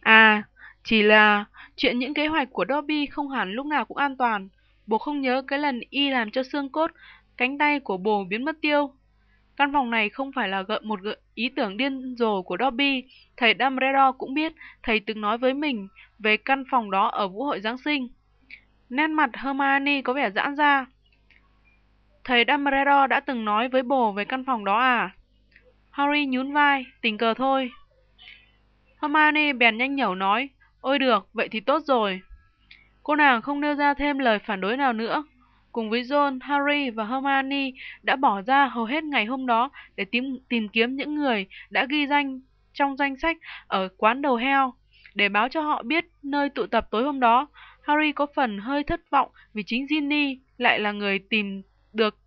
À, chỉ là chuyện những kế hoạch của Dobby không hẳn lúc nào cũng an toàn. Bố không nhớ cái lần y làm cho xương cốt, cánh tay của bố biến mất tiêu. Căn phòng này không phải là gợi một gợi ý tưởng điên rồ của Dobby. Thầy Dumbledore cũng biết, thầy từng nói với mình về căn phòng đó ở vũ hội Giáng sinh. Nét mặt Hermione có vẻ giãn ra. Thầy Dumbledore đã từng nói với bồ về căn phòng đó à? Harry nhún vai, tình cờ thôi. Hermione bèn nhanh nhẩu nói, ôi được, vậy thì tốt rồi. Cô nàng không nêu ra thêm lời phản đối nào nữa. Cùng với John, Harry và Hermione đã bỏ ra hầu hết ngày hôm đó để tìm, tìm kiếm những người đã ghi danh trong danh sách ở quán đầu heo để báo cho họ biết nơi tụ tập tối hôm đó. Harry có phần hơi thất vọng vì chính Ginny lại là người tìm được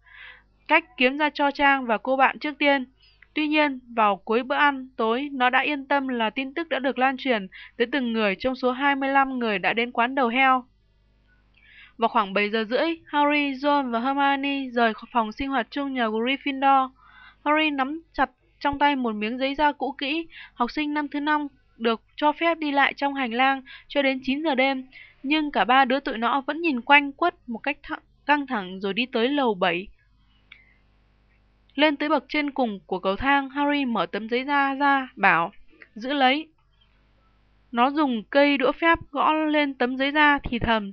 cách kiếm ra cho Trang và cô bạn trước tiên. Tuy nhiên, vào cuối bữa ăn tối, nó đã yên tâm là tin tức đã được lan truyền tới từng người trong số 25 người đã đến quán đầu heo. Vào khoảng 7 giờ rưỡi, Harry, Ron và Hermione rời phòng sinh hoạt chung nhờ Gryffindor. Harry nắm chặt trong tay một miếng giấy da cũ kỹ. Học sinh năm thứ năm được cho phép đi lại trong hành lang cho đến 9 giờ đêm, nhưng cả ba đứa tụi nó vẫn nhìn quanh quất một cách thẳng, căng thẳng rồi đi tới lầu 7. Lên tới bậc trên cùng của cầu thang, Harry mở tấm giấy da ra, bảo, giữ lấy. Nó dùng cây đũa phép gõ lên tấm giấy da thì thầm,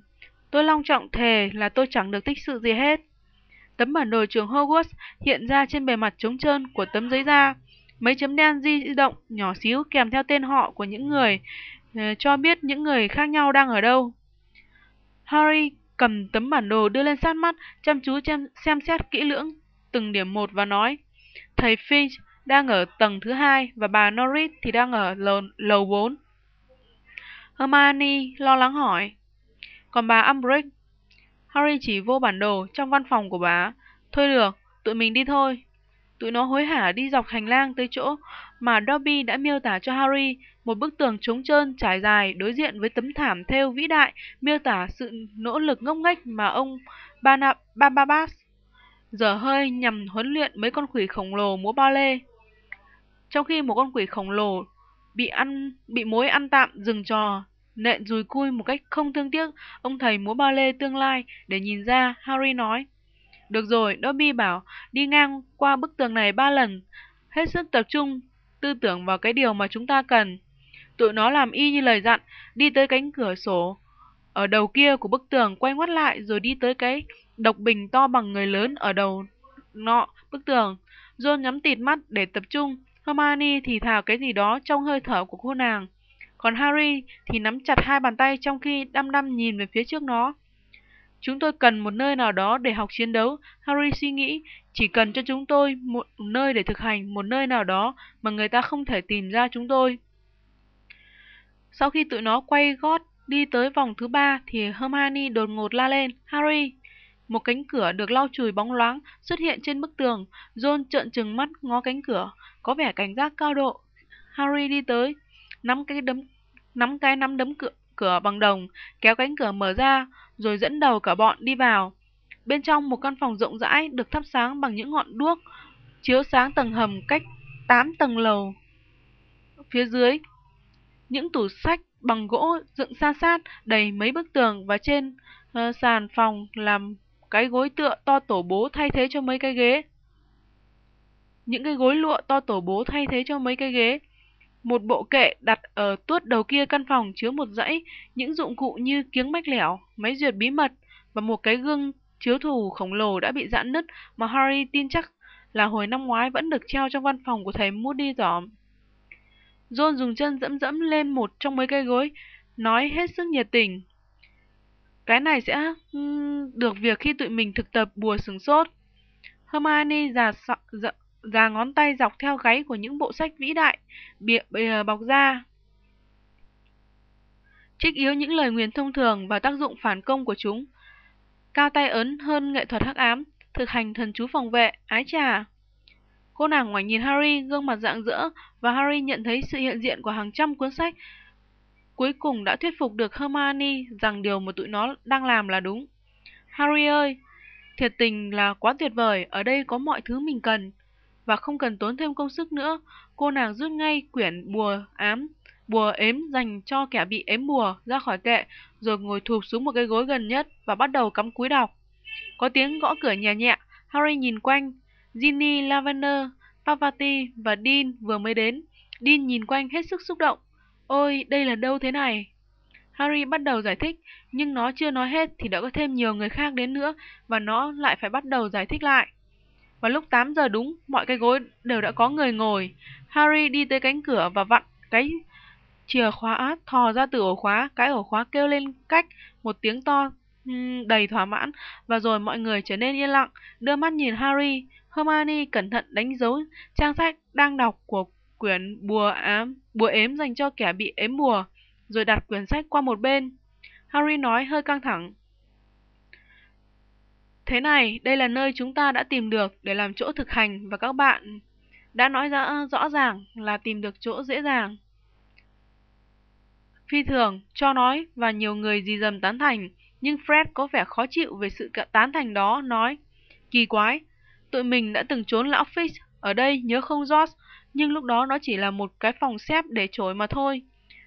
tôi long trọng thề là tôi chẳng được tích sự gì hết. Tấm bản đồ trường Hogwarts hiện ra trên bề mặt trống trơn của tấm giấy da. Mấy chấm đen di động nhỏ xíu kèm theo tên họ của những người ờ, cho biết những người khác nhau đang ở đâu. Harry cầm tấm bản đồ đưa lên sát mắt, chăm chú xem, xem xét kỹ lưỡng từng điểm một và nói Thầy Finch đang ở tầng thứ hai và bà Norris thì đang ở lầu, lầu 4. Hermione lo lắng hỏi còn bà Umbridge Harry chỉ vô bản đồ trong văn phòng của bà. Thôi được, tụi mình đi thôi. Tụi nó hối hả đi dọc hành lang tới chỗ mà Dobby đã miêu tả cho Harry, một bức tường trống trơn trải dài đối diện với tấm thảm theo vĩ đại miêu tả sự nỗ lực ngốc nghếch mà ông Barnabas dở hơi nhằm huấn luyện mấy con quỷ khổng lồ múa ba lê. Trong khi một con quỷ khổng lồ bị ăn bị mối ăn tạm dừng trò nện dùi cui một cách không thương tiếc ông thầy múa ba lê tương lai để nhìn ra, Harry nói. Được rồi, Dobby bảo, đi ngang qua bức tường này ba lần, hết sức tập trung, tư tưởng vào cái điều mà chúng ta cần. Tụi nó làm y như lời dặn, đi tới cánh cửa sổ. Ở đầu kia của bức tường quay ngoắt lại rồi đi tới cái độc bình to bằng người lớn ở đầu nọ bức tường. John nhắm tịt mắt để tập trung, Hermione thì thào cái gì đó trong hơi thở của cô nàng. Còn Harry thì nắm chặt hai bàn tay trong khi đăm đăm nhìn về phía trước nó. Chúng tôi cần một nơi nào đó để học chiến đấu, Harry suy nghĩ, chỉ cần cho chúng tôi một nơi để thực hành, một nơi nào đó mà người ta không thể tìm ra chúng tôi. Sau khi tụi nó quay gót đi tới vòng thứ ba thì Hermione đột ngột la lên, Harry! Một cánh cửa được lau chùi bóng loáng xuất hiện trên bức tường, John trợn trừng mắt ngó cánh cửa, có vẻ cảnh giác cao độ. Harry đi tới, nắm cái đấm nắm cái nắm đấm cửa, cửa bằng đồng, kéo cánh cửa mở ra, rồi dẫn đầu cả bọn đi vào. Bên trong một căn phòng rộng rãi được thắp sáng bằng những ngọn đuốc, chiếu sáng tầng hầm cách 8 tầng lầu. Phía dưới, những tủ sách bằng gỗ dựng san sát đầy mấy bức tường và trên uh, sàn phòng làm cái gối tựa to tổ bố thay thế cho mấy cái ghế. Những cái gối lụa to tổ bố thay thế cho mấy cái ghế. Một bộ kệ đặt ở tuốt đầu kia căn phòng chứa một dãy những dụng cụ như kiếng mách lẻo, máy duyệt bí mật và một cái gương chiếu thù khổng lồ đã bị giãn nứt mà Harry tin chắc là hồi năm ngoái vẫn được treo trong văn phòng của thầy Moody dòm. John dùng chân dẫm dẫm lên một trong mấy cây gối, nói hết sức nhiệt tình. Cái này sẽ được việc khi tụi mình thực tập bùa sừng sốt. Hermione già, già, già ngón tay dọc theo gáy của những bộ sách vĩ đại, bịa, bìa ờ, bọc ra. Trích yếu những lời nguyền thông thường và tác dụng phản công của chúng. Cao tay ấn hơn nghệ thuật hắc ám, thực hành thần chú phòng vệ, ái trà. Cô nàng ngoảnh nhìn Harry, gương mặt rạng rỡ, và Harry nhận thấy sự hiện diện của hàng trăm cuốn sách. Cuối cùng đã thuyết phục được Hermione rằng điều mà tụi nó đang làm là đúng. Harry ơi, thiệt tình là quá tuyệt vời, ở đây có mọi thứ mình cần và không cần tốn thêm công sức nữa, cô nàng rút ngay quyển bùa ám, bùa ếm dành cho kẻ bị ếm bùa ra khỏi kệ, rồi ngồi thụp xuống một cái gối gần nhất và bắt đầu cắm cúi đọc. Có tiếng gõ cửa nhẹ nhẹ, Harry nhìn quanh, Ginny, Lavender, Pavati và Dean vừa mới đến. Dean nhìn quanh hết sức xúc động. Ôi, đây là đâu thế này? Harry bắt đầu giải thích, nhưng nó chưa nói hết thì đã có thêm nhiều người khác đến nữa và nó lại phải bắt đầu giải thích lại. Vào lúc 8 giờ đúng, mọi cái gối đều đã có người ngồi. Harry đi tới cánh cửa và vặn cái chìa khóa thò ra từ ổ khóa. Cái ổ khóa kêu lên cách một tiếng to đầy thỏa mãn và rồi mọi người trở nên yên lặng, đưa mắt nhìn Harry. Hermione cẩn thận đánh dấu trang sách đang đọc của quyển bùa ám, bùa ếm dành cho kẻ bị ếm bùa, rồi đặt quyển sách qua một bên. Harry nói hơi căng thẳng. Thế này, đây là nơi chúng ta đã tìm được để làm chỗ thực hành và các bạn đã nói rõ, rõ ràng là tìm được chỗ dễ dàng. Phi thường, cho nói và nhiều người dì dầm tán thành, nhưng Fred có vẻ khó chịu về sự tán thành đó, nói Kỳ quái, tụi mình đã từng trốn lão Fish ở đây nhớ không George, nhưng lúc đó nó chỉ là một cái phòng xếp để trổi mà thôi.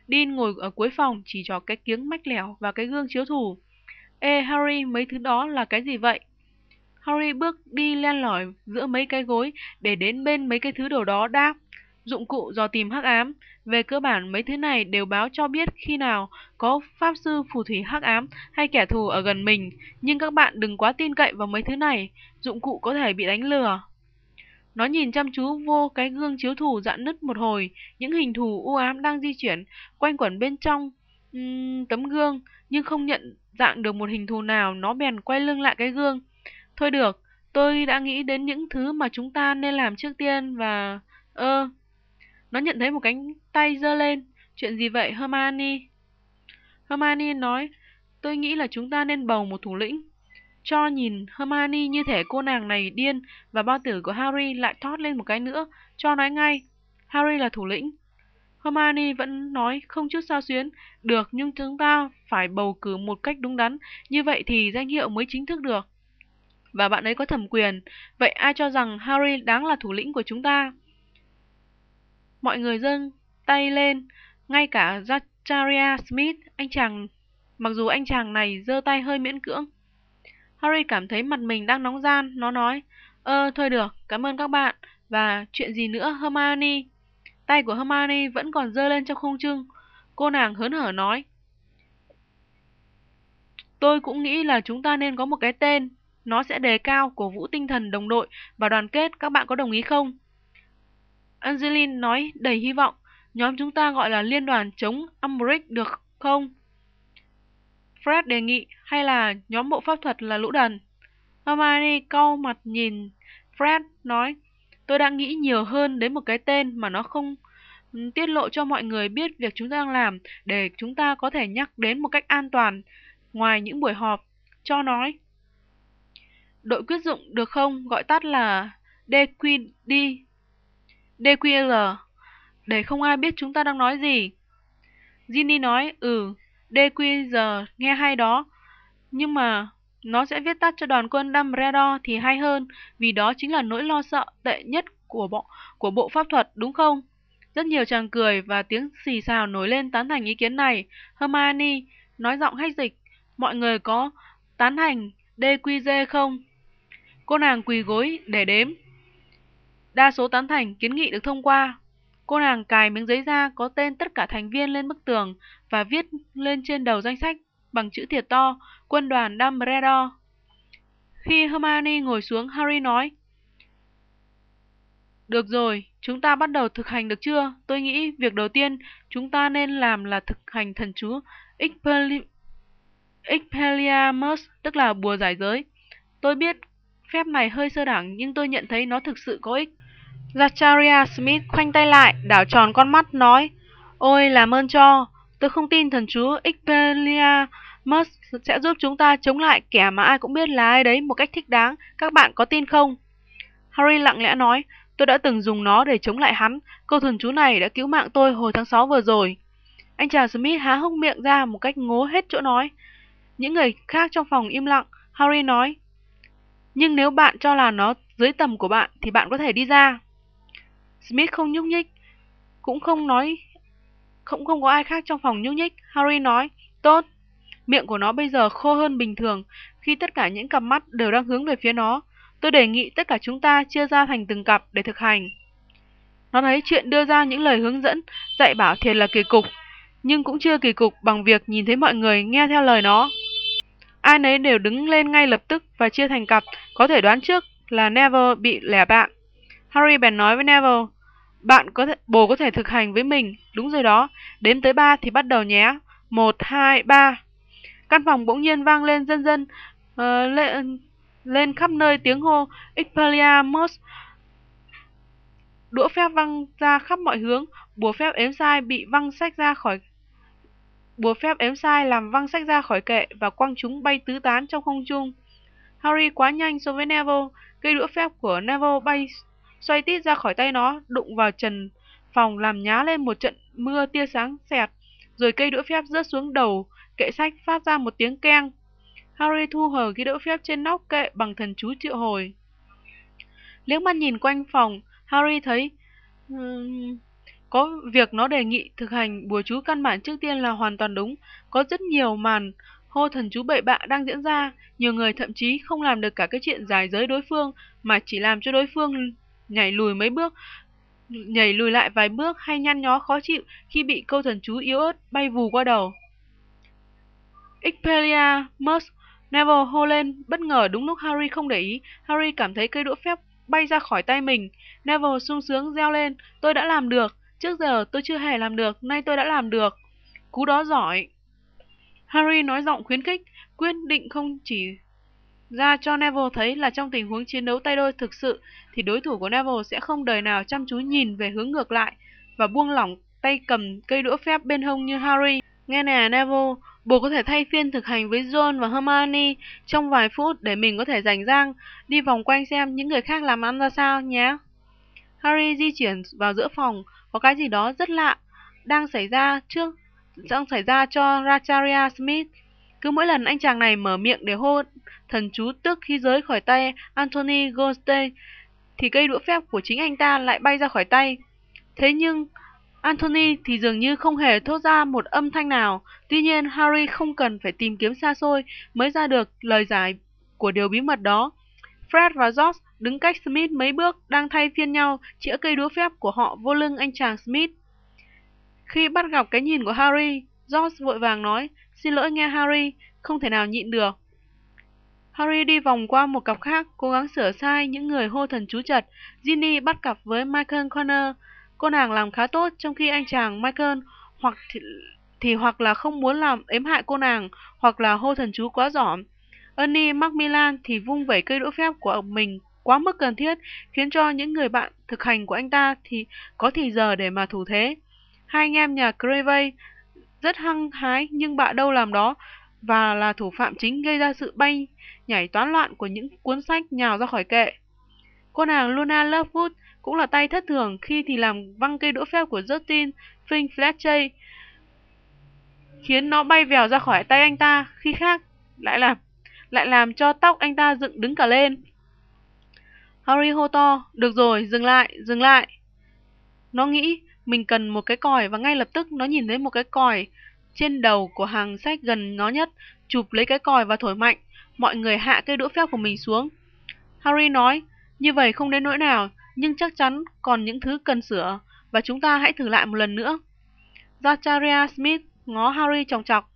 Dean ngồi ở cuối phòng chỉ cho cái kiếng mách lẻo và cái gương chiếu thủ. Ê Harry, mấy thứ đó là cái gì vậy? Harry bước đi len lỏi giữa mấy cái gối để đến bên mấy cái thứ đồ đó đáp. Dụng cụ dò tìm hắc ám. Về cơ bản mấy thứ này đều báo cho biết khi nào có pháp sư phù thủy hắc ám hay kẻ thù ở gần mình. Nhưng các bạn đừng quá tin cậy vào mấy thứ này. Dụng cụ có thể bị đánh lừa. Nó nhìn chăm chú vô cái gương chiếu thủ dạn nứt một hồi, những hình thù u ám đang di chuyển, quanh quẩn bên trong um, tấm gương, nhưng không nhận dạng được một hình thù nào, nó bèn quay lưng lại cái gương. Thôi được, tôi đã nghĩ đến những thứ mà chúng ta nên làm trước tiên và... Ơ... nó nhận thấy một cánh tay giơ lên. Chuyện gì vậy Hermione? Hermione nói, tôi nghĩ là chúng ta nên bầu một thủ lĩnh. Cho nhìn Hermione như thể cô nàng này điên và bao tử của Harry lại thoát lên một cái nữa. Cho nói ngay, Harry là thủ lĩnh. Hermione vẫn nói không chút sao xuyến. Được, nhưng chúng ta phải bầu cử một cách đúng đắn. Như vậy thì danh hiệu mới chính thức được. Và bạn ấy có thẩm quyền. Vậy ai cho rằng Harry đáng là thủ lĩnh của chúng ta? Mọi người dâng tay lên. Ngay cả Zacharia Smith, anh chàng... Mặc dù anh chàng này giơ tay hơi miễn cưỡng. Harry cảm thấy mặt mình đang nóng gian, nó nói, Ơ, thôi được, cảm ơn các bạn, và chuyện gì nữa Hermione? Tay của Hermione vẫn còn dơ lên trong không trung. Cô nàng hớn hở nói, Tôi cũng nghĩ là chúng ta nên có một cái tên, nó sẽ đề cao cổ vũ tinh thần đồng đội và đoàn kết, các bạn có đồng ý không? Angeline nói đầy hy vọng, nhóm chúng ta gọi là Liên đoàn chống Umbridge được không? Fred đề nghị hay là nhóm bộ pháp thuật là lũ đần. Hermione cau mặt nhìn Fred nói tôi đang nghĩ nhiều hơn đến một cái tên mà nó không tiết lộ cho mọi người biết việc chúng ta đang làm để chúng ta có thể nhắc đến một cách an toàn ngoài những buổi họp. Cho nói. Đội quyết dụng được không? Gọi tắt là DQD. DQL. Để không ai biết chúng ta đang nói gì. Ginny nói, ừ, DQ nghe hay đó, nhưng mà nó sẽ viết tắt cho đoàn quân Dumbledore thì hay hơn, vì đó chính là nỗi lo sợ tệ nhất của bộ của bộ pháp thuật, đúng không? Rất nhiều chàng cười và tiếng xì xào nổi lên tán thành ý kiến này. Hermione nói giọng hách dịch, mọi người có tán thành DQG không? Cô nàng quỳ gối để đếm. Đa số tán thành kiến nghị được thông qua. Cô nàng cài miếng giấy ra có tên tất cả thành viên lên bức tường và viết lên trên đầu danh sách bằng chữ thiệt to, quân đoàn Dumbledore. Khi Hermione ngồi xuống, Harry nói, Được rồi, chúng ta bắt đầu thực hành được chưa? Tôi nghĩ việc đầu tiên chúng ta nên làm là thực hành thần chú Expelliarmus, tức là bùa giải giới. Tôi biết phép này hơi sơ đẳng nhưng tôi nhận thấy nó thực sự có ích. Zachariah Smith khoanh tay lại, đảo tròn con mắt, nói, Ôi, làm ơn cho, tôi không tin thần chúa Expelliarmus sẽ giúp chúng ta chống lại kẻ mà ai cũng biết là ai đấy một cách thích đáng, các bạn có tin không? Harry lặng lẽ nói, tôi đã từng dùng nó để chống lại hắn, câu thần chú này đã cứu mạng tôi hồi tháng 6 vừa rồi. Anh chàng Smith há hốc miệng ra một cách ngố hết chỗ nói. Những người khác trong phòng im lặng, Harry nói, nhưng nếu bạn cho là nó dưới tầm của bạn thì bạn có thể đi ra. Smith không nhúc nhích, cũng không nói, cũng không có ai khác trong phòng nhúc nhích. Harry nói, tốt. Miệng của nó bây giờ khô hơn bình thường khi tất cả những cặp mắt đều đang hướng về phía nó. Tôi đề nghị tất cả chúng ta chia ra thành từng cặp để thực hành. Nó thấy chuyện đưa ra những lời hướng dẫn, dạy bảo thiệt là kỳ cục, nhưng cũng chưa kỳ cục bằng việc nhìn thấy mọi người nghe theo lời nó. Ai nấy đều đứng lên ngay lập tức và chia thành cặp, có thể đoán trước là Neville bị lẻ bạn. Harry bèn nói với Neville, bạn có thể, bồ có thể thực hành với mình, đúng rồi đó, đếm tới ba thì bắt đầu nhé. Một, hai, ba. Căn phòng bỗng nhiên vang lên dân dân, uh, ờ, lên, lên khắp nơi tiếng hô Expelliarmus. Đũa phép văng ra khắp mọi hướng, bùa phép ếm sai bị văng sách ra khỏi bùa phép ếm sai làm văng sách ra khỏi kệ và quăng chúng bay tứ tán trong không trung. Harry quá nhanh so với Neville, cây đũa phép của Neville bay xoay tít ra khỏi tay nó, đụng vào trần phòng làm nhá lên một trận mưa tia sáng xẹt, rồi cây đũa phép rớt xuống đầu kệ sách phát ra một tiếng keng. Harry thu hờ cái đũa phép trên nóc kệ bằng thần chú triệu hồi. Liếc mắt nhìn quanh phòng, Harry thấy có việc nó đề nghị thực hành bùa chú căn bản trước tiên là hoàn toàn đúng. Có rất nhiều màn hô thần chú bậy bạ đang diễn ra. Nhiều người thậm chí không làm được cả cái chuyện giải giới đối phương mà chỉ làm cho đối phương nhảy lùi mấy bước nhảy lùi lại vài bước hay nhăn nhó khó chịu khi bị câu thần chú yếu ớt bay vù qua đầu. Expelliarmus Neville hô lên bất ngờ đúng lúc Harry không để ý. Harry cảm thấy cây đũa phép bay ra khỏi tay mình. Neville sung sướng reo lên, tôi đã làm được. Trước giờ tôi chưa hề làm được, nay tôi đã làm được. Cú đó giỏi. Harry nói giọng khuyến khích, quyết định không chỉ ra cho Neville thấy là trong tình huống chiến đấu tay đôi thực sự thì đối thủ của Neville sẽ không đời nào chăm chú nhìn về hướng ngược lại và buông lỏng tay cầm cây đũa phép bên hông như Harry. Nghe nè Neville, bố có thể thay phiên thực hành với John và Hermione trong vài phút để mình có thể rảnh rang đi vòng quanh xem những người khác làm ăn ra sao nhé. Harry di chuyển vào giữa phòng, có cái gì đó rất lạ đang xảy ra trước, đang xảy ra cho Racharia Smith. Cứ mỗi lần anh chàng này mở miệng để hô thần chú tức khí giới khỏi tay Anthony Goldstein, thì cây đũa phép của chính anh ta lại bay ra khỏi tay. Thế nhưng, Anthony thì dường như không hề thốt ra một âm thanh nào. Tuy nhiên, Harry không cần phải tìm kiếm xa xôi mới ra được lời giải của điều bí mật đó. Fred và George đứng cách Smith mấy bước đang thay phiên nhau chĩa cây đũa phép của họ vô lưng anh chàng Smith. Khi bắt gặp cái nhìn của Harry, George vội vàng nói, xin lỗi nghe Harry, không thể nào nhịn được. Harry đi vòng qua một cặp khác, cố gắng sửa sai những người hô thần chú chật. Ginny bắt cặp với Michael Connor. Cô nàng làm khá tốt, trong khi anh chàng Michael hoặc thì, thì hoặc là không muốn làm ếm hại cô nàng, hoặc là hô thần chú quá giỏi. Ernie Macmillan thì vung vẩy cây đũa phép của mình quá mức cần thiết, khiến cho những người bạn thực hành của anh ta thì có thì giờ để mà thủ thế. Hai anh em nhà Crevey rất hăng hái nhưng bạ đâu làm đó và là thủ phạm chính gây ra sự bay nhảy toán loạn của những cuốn sách nhào ra khỏi kệ. Cô nàng Luna Lovewood cũng là tay thất thường khi thì làm văng cây đũa phép của Justin Fink Fletcher khiến nó bay vèo ra khỏi tay anh ta, khi khác lại làm lại làm cho tóc anh ta dựng đứng cả lên. Harry hô to, được rồi, dừng lại, dừng lại. Nó nghĩ mình cần một cái còi và ngay lập tức nó nhìn thấy một cái còi trên đầu của hàng sách gần nó nhất, chụp lấy cái còi và thổi mạnh. Mọi người hạ cây đũa phép của mình xuống. Harry nói, như vậy không đến nỗi nào, nhưng chắc chắn còn những thứ cần sửa, và chúng ta hãy thử lại một lần nữa. Zacharia Smith ngó Harry chòng chọc.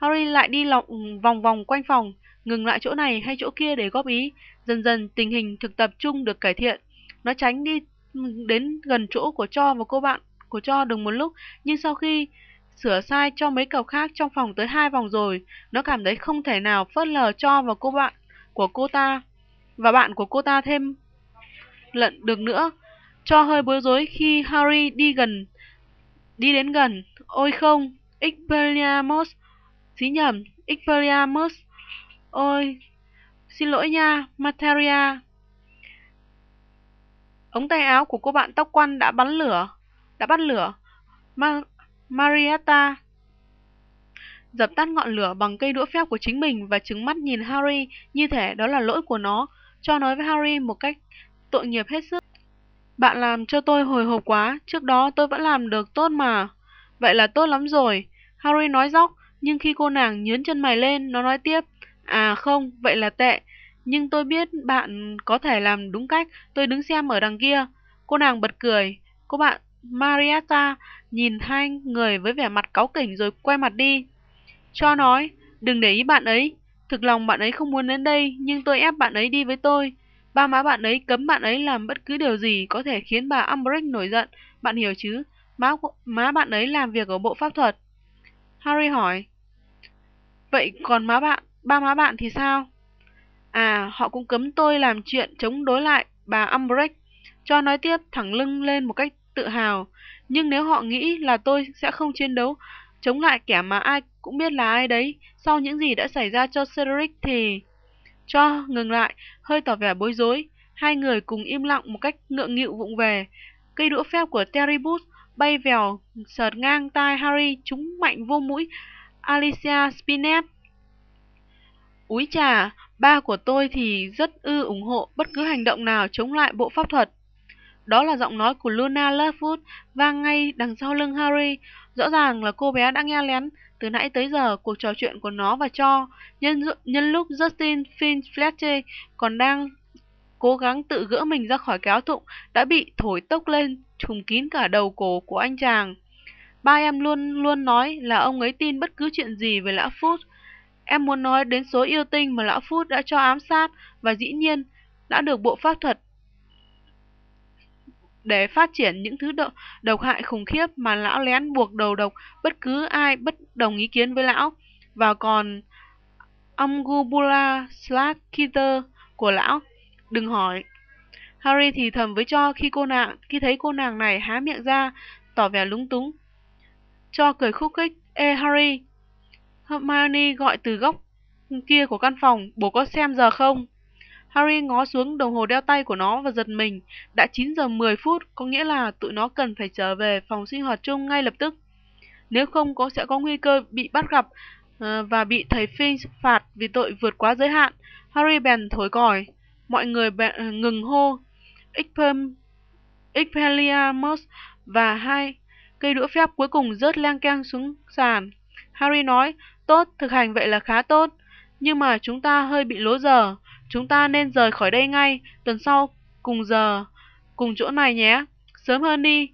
Harry lại đi lòng vòng vòng quanh phòng, ngừng lại chỗ này hay chỗ kia để góp ý. Dần dần tình hình thực tập chung được cải thiện. Nó tránh đi đến gần chỗ của Cho và cô bạn của Cho được một lúc, nhưng sau khi sửa sai cho mấy cậu khác trong phòng tới hai vòng rồi, nó cảm thấy không thể nào phớt lờ Cho và cô bạn của cô ta và bạn của cô ta thêm lận được nữa. Cho hơi bối rối khi Harry đi gần đi đến gần. Ôi không, Expelliarmus, xí nhầm, Expelliarmus. Ôi, xin lỗi nha, Materia. Ống tay áo của cô bạn tóc quăn đã bắn lửa, đã bắt lửa. Ma Marietta dập tắt ngọn lửa bằng cây đũa phép của chính mình và trứng mắt nhìn Harry như thể đó là lỗi của nó, cho nói với Harry một cách tội nghiệp hết sức. Bạn làm cho tôi hồi hộp quá, trước đó tôi vẫn làm được tốt mà. Vậy là tốt lắm rồi. Harry nói dóc, nhưng khi cô nàng nhớn chân mày lên, nó nói tiếp. À không, vậy là tệ. Nhưng tôi biết bạn có thể làm đúng cách, tôi đứng xem ở đằng kia. Cô nàng bật cười. Cô bạn Marietta nhìn hai người với vẻ mặt cáu kỉnh rồi quay mặt đi. Cho nói, đừng để ý bạn ấy. Thực lòng bạn ấy không muốn đến đây, nhưng tôi ép bạn ấy đi với tôi. Ba má bạn ấy cấm bạn ấy làm bất cứ điều gì có thể khiến bà Umbridge nổi giận. Bạn hiểu chứ? Má, má bạn ấy làm việc ở bộ pháp thuật. Harry hỏi. Vậy còn má bạn, ba má bạn thì sao? À, họ cũng cấm tôi làm chuyện chống đối lại bà Umbrecht. Cho nói tiếp thẳng lưng lên một cách tự hào. Nhưng nếu họ nghĩ là tôi sẽ không chiến đấu chống lại kẻ mà ai cũng biết là ai đấy, sau những gì đã xảy ra cho Cedric thì... Cho ngừng lại, hơi tỏ vẻ bối rối. Hai người cùng im lặng một cách ngượng nghịu vụng về. Cây đũa phép của Terry Booth bay vèo, sợt ngang tai Harry, trúng mạnh vô mũi Alicia Spinett. Úi trà, ba của tôi thì rất ư ủng hộ bất cứ hành động nào chống lại bộ pháp thuật. Đó là giọng nói của Luna Lovegood vang ngay đằng sau lưng Harry. Rõ ràng là cô bé đã nghe lén từ nãy tới giờ cuộc trò chuyện của nó và Cho. Nhân, nhân lúc Justin Finch Fletcher còn đang cố gắng tự gỡ mình ra khỏi cáo thụng đã bị thổi tốc lên trùm kín cả đầu cổ của anh chàng. Ba em luôn luôn nói là ông ấy tin bất cứ chuyện gì về lão Phút. Em muốn nói đến số yêu tinh mà lão Phút đã cho ám sát và dĩ nhiên đã được bộ pháp thuật để phát triển những thứ độc, độc hại khủng khiếp mà lão lén buộc đầu độc bất cứ ai bất đồng ý kiến với lão. Và còn Amgubula Slakiter của lão đừng hỏi. Harry thì thầm với cho khi cô nàng khi thấy cô nàng này há miệng ra tỏ vẻ lúng túng. Cho cười khúc khích ê Harry Hermione gọi từ góc kia của căn phòng bố có xem giờ không Harry ngó xuống đồng hồ đeo tay của nó và giật mình. Đã 9 giờ 10 phút, có nghĩa là tụi nó cần phải trở về phòng sinh hoạt chung ngay lập tức. Nếu không có sẽ có nguy cơ bị bắt gặp ờ, và bị thầy Finch phạt vì tội vượt quá giới hạn. Harry bèn thổi còi. Mọi người bèn, ờ, ngừng hô. Expelliarmus và hai cây đũa phép cuối cùng rớt lang keng xuống sàn. Harry nói, tốt, thực hành vậy là khá tốt. Nhưng mà chúng ta hơi bị lố giờ. Chúng ta nên rời khỏi đây ngay, tuần sau, cùng giờ, cùng chỗ này nhé. Sớm hơn đi.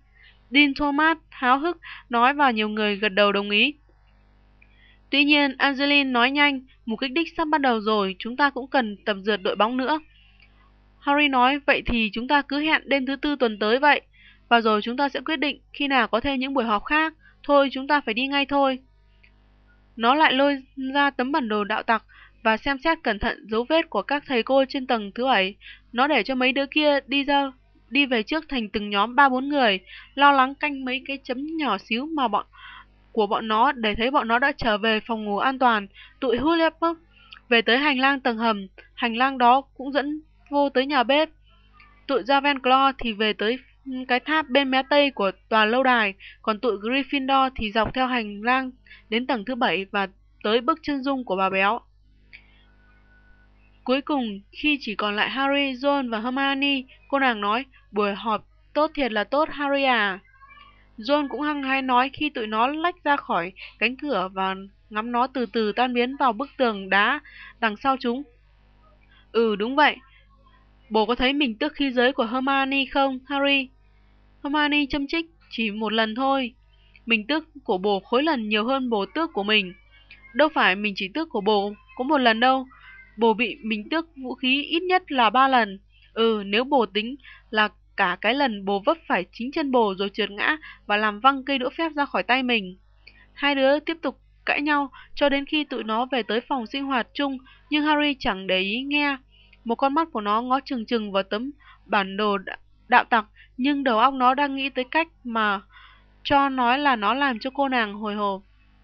Dean Thomas háo hức nói và nhiều người gật đầu đồng ý. Tuy nhiên, Angeline nói nhanh, mục kích đích sắp bắt đầu rồi, chúng ta cũng cần tập dượt đội bóng nữa. Harry nói, vậy thì chúng ta cứ hẹn đêm thứ tư tuần tới vậy, và rồi chúng ta sẽ quyết định khi nào có thêm những buổi họp khác. Thôi, chúng ta phải đi ngay thôi. Nó lại lôi ra tấm bản đồ đạo tặc và xem xét cẩn thận dấu vết của các thầy cô trên tầng thứ bảy. Nó để cho mấy đứa kia đi ra đi về trước thành từng nhóm ba bốn người, lo lắng canh mấy cái chấm nhỏ xíu mà bọn của bọn nó để thấy bọn nó đã trở về phòng ngủ an toàn. Tụi Hulepop về tới hành lang tầng hầm, hành lang đó cũng dẫn vô tới nhà bếp. Tụi Ravenclaw thì về tới cái tháp bên mé tây của tòa lâu đài, còn tụi Gryffindor thì dọc theo hành lang đến tầng thứ bảy và tới bức chân dung của bà béo. Cuối cùng, khi chỉ còn lại Harry, Ron và Hermione, cô nàng nói, buổi họp tốt thiệt là tốt Harry à. Ron cũng hăng hái nói khi tụi nó lách ra khỏi cánh cửa và ngắm nó từ từ tan biến vào bức tường đá đằng sau chúng. Ừ đúng vậy. Bố có thấy mình tước khí giới của Hermione không, Harry? Hermione châm trích chỉ một lần thôi. Mình tước của bồ khối lần nhiều hơn bồ tước của mình. Đâu phải mình chỉ tước của bồ có một lần đâu, bồ bị mình tước vũ khí ít nhất là ba lần. Ừ, nếu bồ tính là cả cái lần bồ vấp phải chính chân bồ rồi trượt ngã và làm văng cây đũa phép ra khỏi tay mình. Hai đứa tiếp tục cãi nhau cho đến khi tụi nó về tới phòng sinh hoạt chung, nhưng Harry chẳng để ý nghe. Một con mắt của nó ngó chừng chừng vào tấm bản đồ đạo tặc, nhưng đầu óc nó đang nghĩ tới cách mà cho nói là nó làm cho cô nàng hồi hộp.